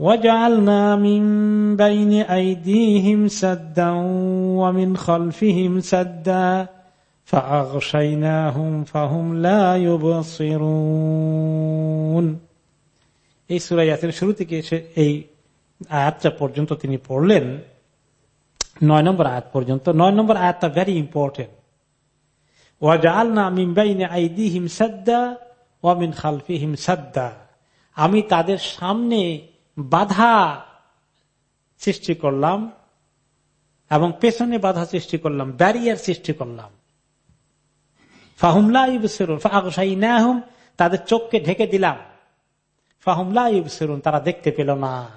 وجعلنا من بين أيديهم سدا ومن خلفهم سدا فأغشيناهم فهم لا يبصرون এই সুরাইয়াতের শুরু থেকে এসে এই আয়াতটা পর্যন্ত তিনি পড়লেন নয় নম্বর আয়াত পর্যন্ত নয় নম্বর আয়াতটা ভেরি ইম্পর্টেন্ট ওয়াজালনা মিমবাইনে আইদি হিম সাদ্দা ওয়ামিন খালফি হিম সাদ্দা আমি তাদের সামনে বাধা সৃষ্টি করলাম এবং পেছনে বাধা সৃষ্টি করলাম ব্যারিয়ার সৃষ্টি করলাম। ফাহুমলা ইবসেরুন তাদের চোখকে ঢেকে দিলাম। ফাহুমলা ইবসেরুন তারা দেখতে পেল না।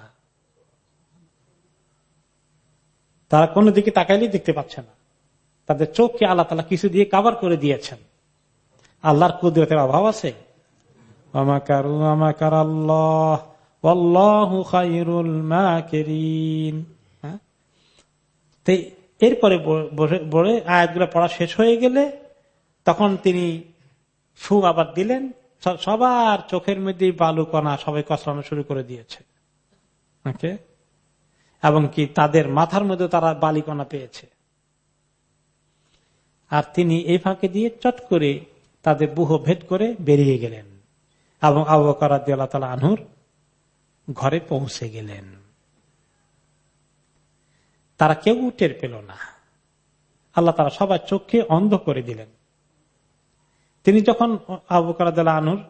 তারা কোন দিকে তাকাইলেই দেখতে পাচ্ছে না। তাদের চোখকে আল্লাহ তালা কিছু দিয়ে কাবার করে দিয়েছেন। আল্লাহর কুদরতের অভাব আছে? আমাকারু আমাকার আল্লাহ? এরপরে বলে আয়াতগুলো পড়া শেষ হয়ে গেলে তখন তিনি ফু আবার দিলেন সবার চোখের মধ্যে বালু কণা সবাই কসলানো শুরু করে দিয়েছে। এবং কি তাদের মাথার মধ্যে তারা বালিকণা পেয়েছে। আর তিনি এই ফাঁকে দিয়ে চট করে তাদের বুহ ভেদ করে বেরিয়ে গেলেন। এবং আবকারাদ আনহুর ঘরে পৌঁছে গেলেন। তারা কেউ টের পেল না। আল্লাহ তারা সবার চোখকে অন্ধ করে দিলেন। তিনি যখন আবু আনুর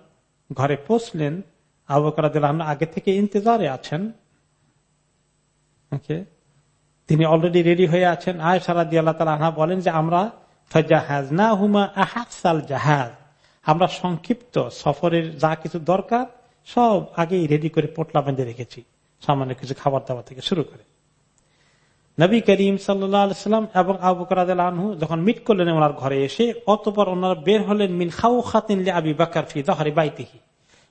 ঘরে পৌঁছলেন, আবু কারাদুল্লাহ আনু আগে থেকে ইন্তজারে আছেন। তিনি অলরেডি রেডি হয়ে আছেন। আয় সারা দিয়ে আল্লাহ তালা বলেন যে, আমরা জাহাজ না হুমা জাহাজ। আমরা সংক্ষিপ্ত সফরের যা কিছু দরকার সব আগেই রেডি করে পোটলা বেঁধে রেখেছি, সামান্য কিছু খাবার দাবার থেকে শুরু করে। নবী করিম সাল্লাম এবং আবু আনহু যখন মিট করলেন ওনার ঘরে এসে, অতপর ওনারা বের হলেন, মিন খাউ খাতিন আবি বাকার ফি দহারে বাইতিহি।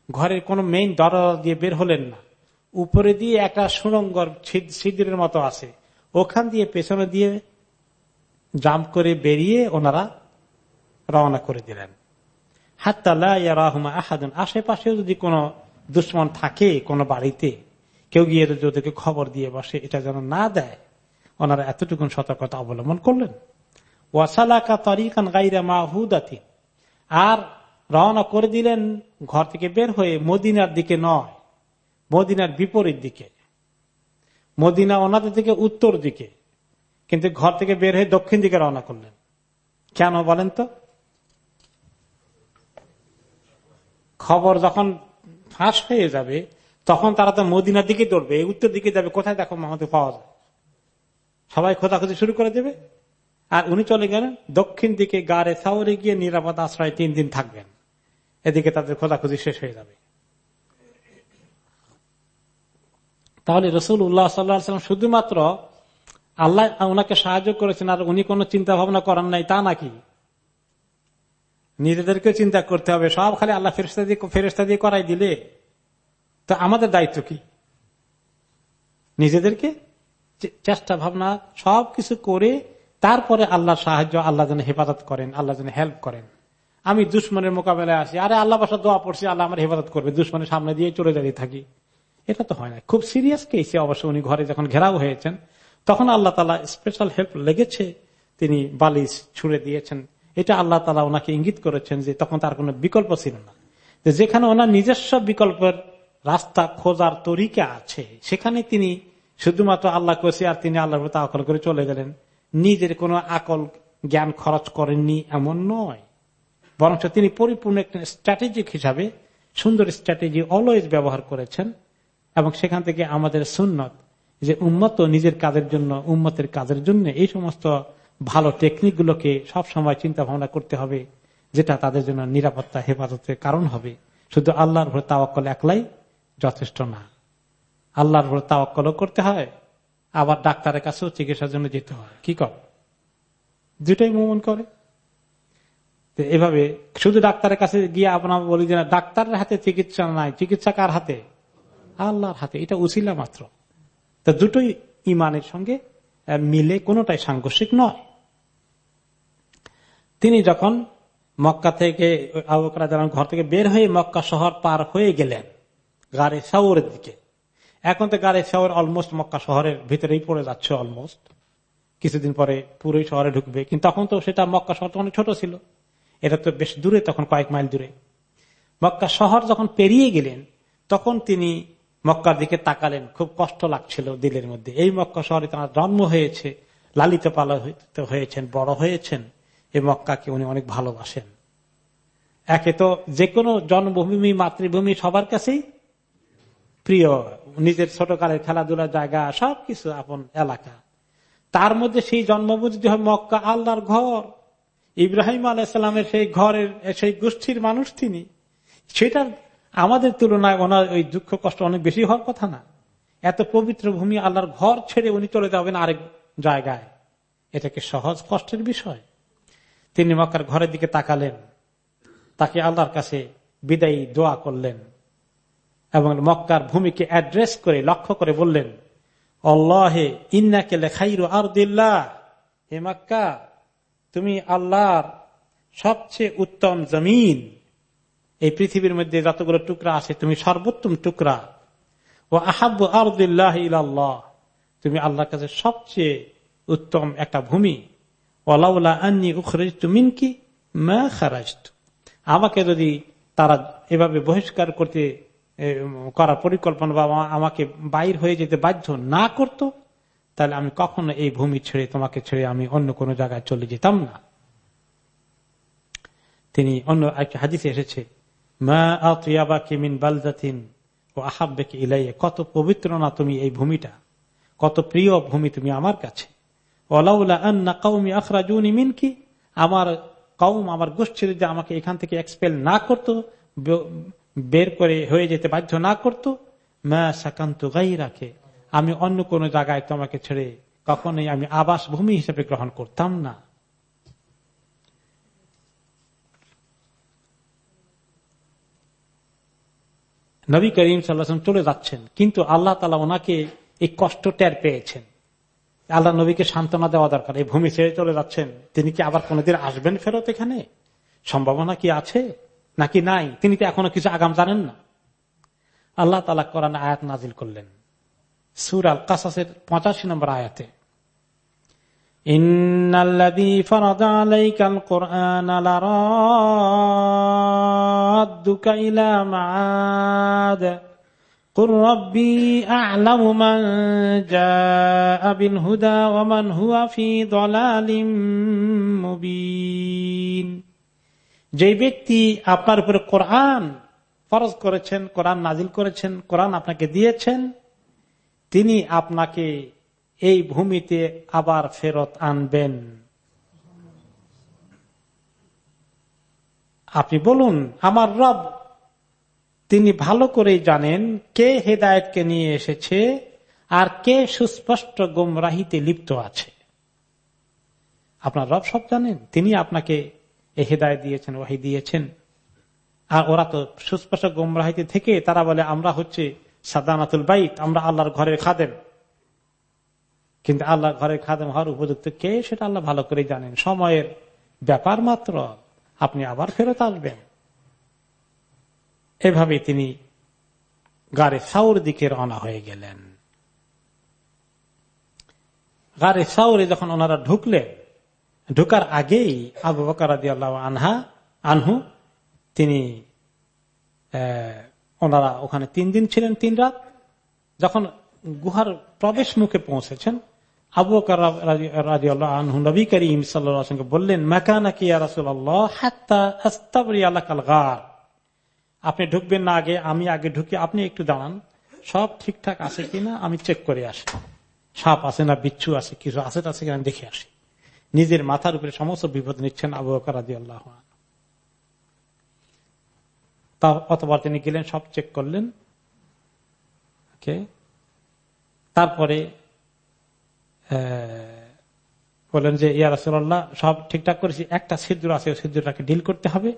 ঘরের কোন মেইন দরজা দিয়ে বের হলেন না। উপরে দিয়ে একটা সুরঙ্গর ছিদ্রের মতো আছে। ওখান দিয়ে পেছনে দিয়ে জাম্প করে বেরিয়ে ওনারা রওনা করে দিলেন। আহাদুন। আশেপাশেও যদি কোনো দুশ্মন থাকে কোনো বাড়িতে, কেউ গিয়ে যদি খবর দিয়ে বসে, এটা যেন না দেয়, ওনারা এতটুকুন সতর্কতা অবলম্বন করলেন। ওয়াসালাকা তরিকান গাইরা মাহুদাতি। আর রওনা করে দিলেন ঘর থেকে বের হয়ে মদিনার দিকে নয়, মদিনার বিপরীত দিকে। মদিনা ওনাদের থেকে উত্তর দিকে, কিন্তু ঘর থেকে বের হয়ে দক্ষিণ দিকে রওনা করলেন। কেন বলেন তো? খবর যখন ফাঁস হয়ে যাবে, তখন তারা তো মদিনার দিকে দৌড়বে উত্তর দিকে যাবে, কোথায় দেখো আমাদের পাওয়া যায় সবাই খোঁজাখুঁজি শুরু করে দেবে। আর উনি চলে গেলেন, দক্ষিণ দিকে গাড়ে সাউরে গিয়ে নিরাপদ আশ্রয় তিন দিন থাকবেন। এদিকে তাদের খোঁজাখুঁজি শেষ হয়ে যাবে। তাহলে রসুল উল্লাহ সাল্লাম শুধুমাত্র আল্লাহ ওনাকে সাহায্য করেছেন, আর উনি কোন চিন্তা ভাবনা করার নাই, তা নাকি? নিজেদেরকে চিন্তা করতে হবে। সব খালি আল্লাহ ফেরস্তা দিয়ে ফেরস্তা দিয়ে করাই দিলে। তো আমাদের দায়িত্ব কি? নিজেদেরকে চেষ্টা, ভাবনা সব কিছু করে তারপরে আল্লাহ সাহায্য আল্লাহ যেন হেফাজত করেন, আল্লাহ যেন হেল্প করেন। আমি দুশ্মনের মোকাবেলায় আসি। আরে আল্লাহ বাসা দোয়া পড়ছি, আল্লাহ আমার হেফাজত করবে। দুশ্মনের সামনে দিয়ে চলে দাঁড়িয়ে থাকি। এটা তো হয় না। খুব সিরিয়াস কেসে অবশ্য উনি ঘরে যখন ঘেরাও হয়েছেন, তখন আল্লাহ তালা স্পেশাল হেল্প লেগেছে। তিনি বালিশ ছুড়ে দিয়েছেন। এটা আল্লাহ তালা ওনাকে ইঙ্গিত করেছেন যে তখন তার কোনো বিকল্প ছিল না। যেখানে ওনার নিজস্ব বিকল্পের রাস্তা খোঁজার তরিকা আছে, সেখানে তিনি শুধুমাত্র আল্লাহ কষে আর তিনি আল্লাহর আকল করে চলে গেলেন। নিজের কোনো আকল জ্ঞান খরচ করেননি এমন নয়। বরং তিনি পরিপূর্ণ একটা স্ট্র্যাটেজিক হিসাবে সুন্দর স্ট্র্যাটেজি অলওয়েজ ব্যবহার করেছেন এবং সেখান থেকে আমাদের সুন্নত যে উম্মত নিজের কাজের জন্য, উম্মতের কাজের জন্য এই সমস্ত ভালো টেকনিক গুলোকে সবসময় চিন্তা ভাবনা করতে হবে, যেটা তাদের জন্য নিরাপত্তা, হেফাজতের কারণ হবে। শুধু আল্লাহর ভোর তাওয়াক্কল একলাই যথেষ্ট না। আল্লাহর ভোর তাওয়াক্কলও করতে হয়, আবার ডাক্তারের কাছেও চিকিৎসার জন্য যেতে হয়। কি কর? দুটাই মন করে। এভাবে শুধু ডাক্তারের কাছে গিয়ে আপনার বলি যে ডাক্তারের হাতে চিকিৎসা নাই, চিকিৎসা কার হাতে? আল্লাহর হাতে, এটা উচিলা মাত্র। তো দুটোই ইমানের সঙ্গে মিলে কোনোটাই সাংঘর্ষিক নয়। তিনি যখন মক্কা থেকে ঘর থেকে বের হয়ে মক্কা শহর পার হয়ে গেলেন গাড়ি শাওরের দিকে, এখন তো গাড়ি শাওর অলমোস্ট মক্কা শহরের ভিতরেই পড়ে যাচ্ছে অলমোস্ট কিছুদিন পরে পুরোই শহরে ঢুকবে, কিন্তু তখন তো সেটা মক্কা শহর অনেক ছোট ছিল, এটা তো বেশ দূরে, তখন কয়েক মাইল দূরে। মক্কা শহর যখন পেরিয়ে গেলেন, তখন তিনি মক্কার দিকে তাকালেন, খুব কষ্ট লাগছিল দিলের মধ্যে। এই মক্কা শহরে তাঁর জন্ম হয়েছে, লালিত পালিত হয়েছেন, বড় হয়েছেন। এই মক্কাকে উনি অনেক ভালোবাসেন। একে তো যে কোনো জন্মভূমি, মাতৃভূমি সবার কাছেই প্রিয়। নিজের ছোটকালের খেলাধুলার জায়গা, সবকিছু আপন এলাকা। তার মধ্যে সেই জন্মভূমি হয় মক্কা, আল্লাহর ঘর। ইব্রাহিম আলাইসাল্লামের সেই ঘরের, সেই গোষ্ঠীর মানুষ তিনি। সেটা আমাদের তুলনায় ওনার ওই দুঃখ কষ্ট অনেক বেশি হওয়ার কথা না। এত পবিত্র ভূমি, আল্লাহর ঘর ছেড়ে উনি চলে যাবেন আরেক জায়গায়। এটাকে সহজ কষ্টের বিষয়। তিনি মক্কার ঘরের দিকে তাকালেন। তাকে আল্লাহর কাছে বিদায়ী দোয়া করলেন এবং মক্কার ভূমিকে অ্যাড্রেস করে লক্ষ্য করে বললেন অল্লাহে ইন্নাকে লেখাইরু আর হে মক্কা, তুমি আল্লাহর সবচেয়ে উত্তম জমিন। এই পৃথিবীর মধ্যে যতগুলো টুকরা আছে, তুমি সর্বোত্তম টুকরা। ও আহাব আরদুল্লাহ তুমি আল্লাহর কাছে সবচেয়ে উত্তম একটা ভূমি। ওলাউলা আন্নি উখরিজ তুমিন মা খারাজ আমাকে যদি তারা এভাবে বহিষ্কার করতে করার পরিকল্পনা বা আমাকে বাইর হয়ে যেতে বাধ্য না করত, তাহলে আমি কখনো এই ভূমি ছেড়ে, তোমাকে ছেড়ে আমি অন্য কোন জায়গায় চলে যেতাম না। তিনি অন্য একটা হাদিসে এসেছে কত পবিত্র না তুমি এই ভূমিটা, কত প্রিয় ভূমি তুমি আমার কাছে। কি আমার কৌম আমার গোষ্ঠী যদি আমাকে এখান থেকে এক্সপেল না করত বের করে হয়ে যেতে বাধ্য না করতো, মা সাকান্ত গাই রাখে আমি অন্য কোন জায়গায় তোমাকে ছেড়ে কখনোই আমি আবাস ভূমি হিসেবে গ্রহণ করতাম না। নবী করিম সাল্লাম চলে যাচ্ছেন, কিন্তু আল্লাহ তালা ওনাকে এই কষ্ট টের পেয়েছেন। আল্লাহ নবীকে সান্ত্বনা দেওয়া দরকার। এই ভূমি ছেড়ে চলে যাচ্ছেন। তিনি কি আবার কোনোদিন আসবেন ফেরত এখানে? সম্ভাবনা কি আছে? নাকি নাই? তিনি তো এখনও কিছু আগাম জানেন না। আল্লাহ তালা কোরআন আয়াত নাজিল করলেন। সুর আল কাসাসের পঁচাশি নম্বর আয়াতে। ইন্নাল্লাযী قل ربي أعلم من جاء بالهدى ومن هو في ضلال مبين যে ব্যক্তি আপনার উপরে কোরআন ফরজ করেছেন কোরআন নাজিল করেছেন কোরআন আপনাকে দিয়েছেন তিনি আপনাকে এই ভূমিতে আবার ফেরত আনবেন আপনি বলুন আমার রব তিনি ভালো করেই জানেন কে হেদায়তকে নিয়ে এসেছে আর কে সুস্পষ্ট গোমরাহিতে লিপ্ত আছে। আপনার রব সব জানেন, তিনি আপনাকে এ হেদায় দিয়েছেন, ওয়াহি দিয়েছেন। আর ওরা তো সুস্পষ্ট গোমরাহিতে থেকে, তারা বলে, আমরা হচ্ছে সাদানাতুল বাইত, আমরা আল্লাহর ঘরের খাদেম। কিন্তু আল্লাহর ঘরের খাদেম হওয়ার উপযুক্ত কে, সেটা আল্লাহ ভালো করে জানেন। সময়ের ব্যাপার মাত্র, আপনি আবার ফেরত আসবেন। এভাবে তিনি গাড়ে সাউর দিকে রওনা হয়ে গেলেন। গাড়ে সাউরে যখন ওনারা ঢুকলেন ঢুকার আগেই আবু বকর আনহা, আনহু, তিনি ওনারা ওখানে তিন দিন ছিলেন, তিন রাত। যখন গুহার প্রবেশ মুখে পৌঁছেছেন, আবু আনহু নবী করিম সাল্লামকে বললেন মেকানা কি গার? আপনি ঢুকবেন না আগে, আমি আগে ঢুকে, আপনি একটু দাঁড়ান। সব ঠিকঠাক আছে কিনা আমি চেক করে আসি। সাপ আছে না বিচ্ছু আছে, কিছু আছে আছে কিনা দেখে আসি। নিজের মাথার উপরে সমস্ত বিপদ নিচ্ছেন আবু বকরাদি আল্লাহ তা অতবার তিনি গেলেন, সব চেক করলেন। তারপরে বললেন যে, ইয়া রাসুল্লাহ সব ঠিকঠাক করেছি, একটা সিদ্ধুর আছে সিদ্ধুরটাকে ডিল করতে হবে।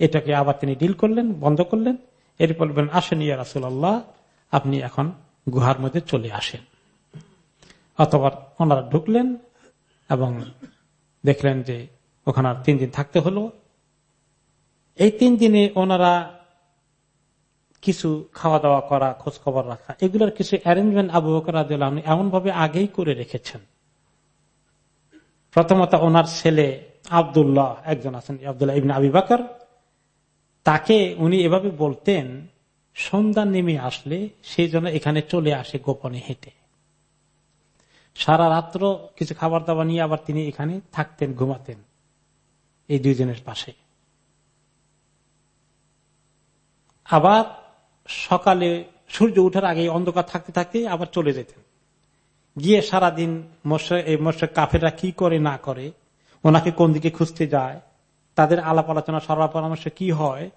এটাকে আবার তিনি ডিল করলেন, বন্ধ করলেন। এরপর বলবেন, আসেন ইয়া রাসুল্লাহ আপনি এখন গুহার মধ্যে চলে আসেন। অথবা ওনারা ঢুকলেন এবং দেখলেন যে ওখানে তিন দিন থাকতে হলো। এই তিন দিনে ওনারা কিছু খাওয়া দাওয়া করা খোঁজ খবর রাখা, এগুলোর কিছু অ্যারেঞ্জমেন্ট আবু বকর এমন ভাবে আগেই করে রেখেছেন। প্রথমত ওনার ছেলে আবদুল্লাহ, একজন আছেন আবদুল্লাহ ইবিন আবি বাকর। তাকে উনি এভাবে বলতেন, সন্ধ্যা নেমে আসলে সেই জন্য এখানে চলে আসে গোপনে হেঁটে। সারা রাত্র কিছু খাবার দাবার নিয়ে আবার তিনি এখানে থাকতেন, ঘুমাতেন এই দুইজনের পাশে। আবার সকালে সূর্য উঠার আগে অন্ধকার থাকতে থাকতে আবার চলে যেতেন। গিয়ে সারাদিন মোর্শেক কাফেরা কি করে না করে, ওনাকে কোন দিকে খুঁজতে যায় তাদের আলাপ আলোচনা সরব পরামর্শ কি হয়,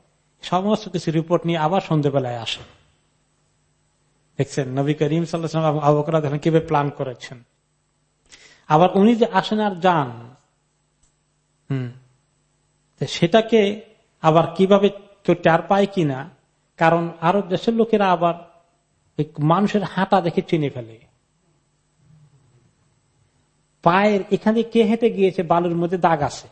সমস্ত কিছু রিপোর্ট নিয়ে আবার সন্ধ্যেবেলায় আসে। দেখছেন, নবী করিম দেখেন কীভাবে প্ল্যান করেছেন। আবার উনি যে আসেন আর যান, হম সেটাকে আবার কীভাবে কেউ টের পায় কিনা, কারণ আরব দেশের লোকেরা আবার মানুষের হাঁটা দেখে চিনে ফেলে। পায়ের এখানে কে হেঁটে গিয়েছে, বালুর মধ্যে দাগ আছে।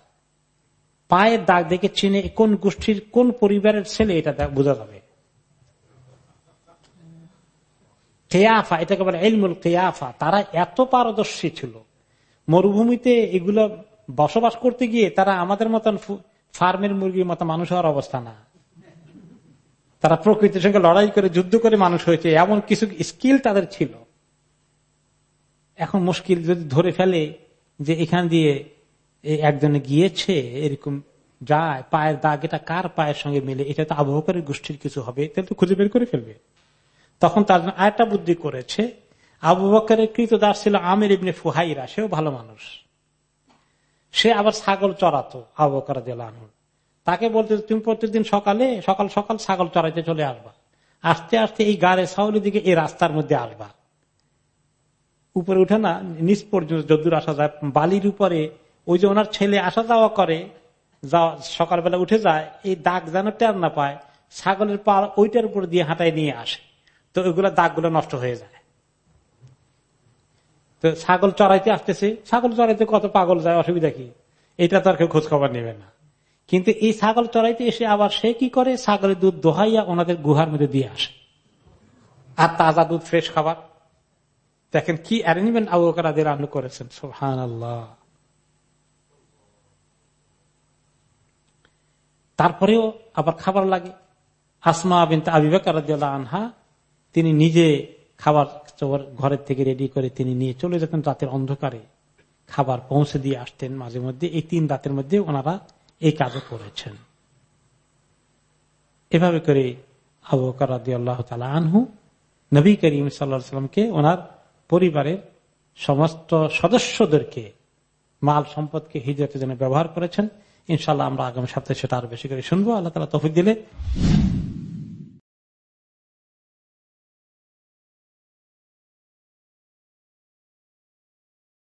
পায়ের দাগ দেখে চিনে কোন গোষ্ঠীর কোন পরিবারের ছেলে এটা বোঝা যাবে। কেয়াফা এটাকে বলে এলমুল কেয়াফা তারা এত পারদর্শী ছিল। মরুভূমিতে এগুলো বসবাস করতে গিয়ে তারা আমাদের মতন ফার্মের মুরগির মতো মানুষ হওয়ার অবস্থা না। তারা প্রকৃতির সঙ্গে লড়াই করে, যুদ্ধ করে মানুষ হয়েছে। এমন কিছু স্কিল তাদের ছিল। এখন মুশকিল যদি ধরে ফেলে যে এখান দিয়ে একজনে গিয়েছে, এরকম যায়, পায়ের দাগ এটা কার পায়ের সঙ্গে মিলে, এটা তো আবহাওয়ার গোষ্ঠীর কিছু হবে তাহলে তো খুঁজে বের করে ফেলবে। তখন তার জন্য আরেকটা বুদ্ধি করেছে, আবু বকরের কৃতদাস ছিল আমের ইবনে ফুহাইরা, সেও ভালো মানুষ। সে আবার ছাগল চড়াতো আবু বকর তাকে বলতে, তুমি প্রত্যেকদিন সকালে, সকাল সকাল ছাগল চড়াইতে চলে আসবা। আস্তে আস্তে এই গাড়ে সাউলি দিকে এই রাস্তার মধ্যে আসবা। উপরে উঠে না, নিচ পর্যন্ত যদুর আসা যায়, বালির উপরে ওই যে ওনার ছেলে আসা যাওয়া করে সকালবেলা উঠে যায়, এই দাগ যেন টের না পায়, ছাগলের পা ওইটার উপর দিয়ে হাঁটায় নিয়ে আসে। তো ওইগুলো দাগগুলো নষ্ট হয়ে যায়। তো ছাগল চড়াইতে আসতেছে, ছাগল চড়াইতে কত পাগল যায়, অসুবিধা কি? এটা তো আর কেউ খোঁজ খবর নেবে না। কিন্তু এই ছাগল চড়াইতে এসে আবার সে কি করে? ছাগলের দুধ দোহাইয়া ওনাদের গুহার মধ্যে দিয়ে আসে। আর তাজা দুধ, ফ্রেশ খাবার। দেখেন কি অ্যারেঞ্জমেন্ট আপনি করেছেন। সোহান আল্লাহ তারপরেও আবার খাবার লাগে। আসমা বিন আবিবাকার আনহা, তিনি নিজে খাবার ঘরের থেকে রেডি করে তিনি নিয়ে চলে যেতেন রাতের অন্ধকারে। খাবার পৌঁছে দিয়ে আসতেন মাঝে মধ্যে, এই তিন রাতের মধ্যে ওনারা এই কাজও করেছেন। এভাবে করে আবু আল্লাহ আনহু, নবী করিম সাল্লামকে ওনার পরিবারের সমস্ত সদস্যদেরকে, মাল সম্পদকে হিজরতের জন্য ব্যবহার করেছেন। ইনশাল্লাহ আমরা আগামী সপ্তাহে সেটা আরও বেশি করে শুনব। আল্লাহ তালা তফিক দিলে।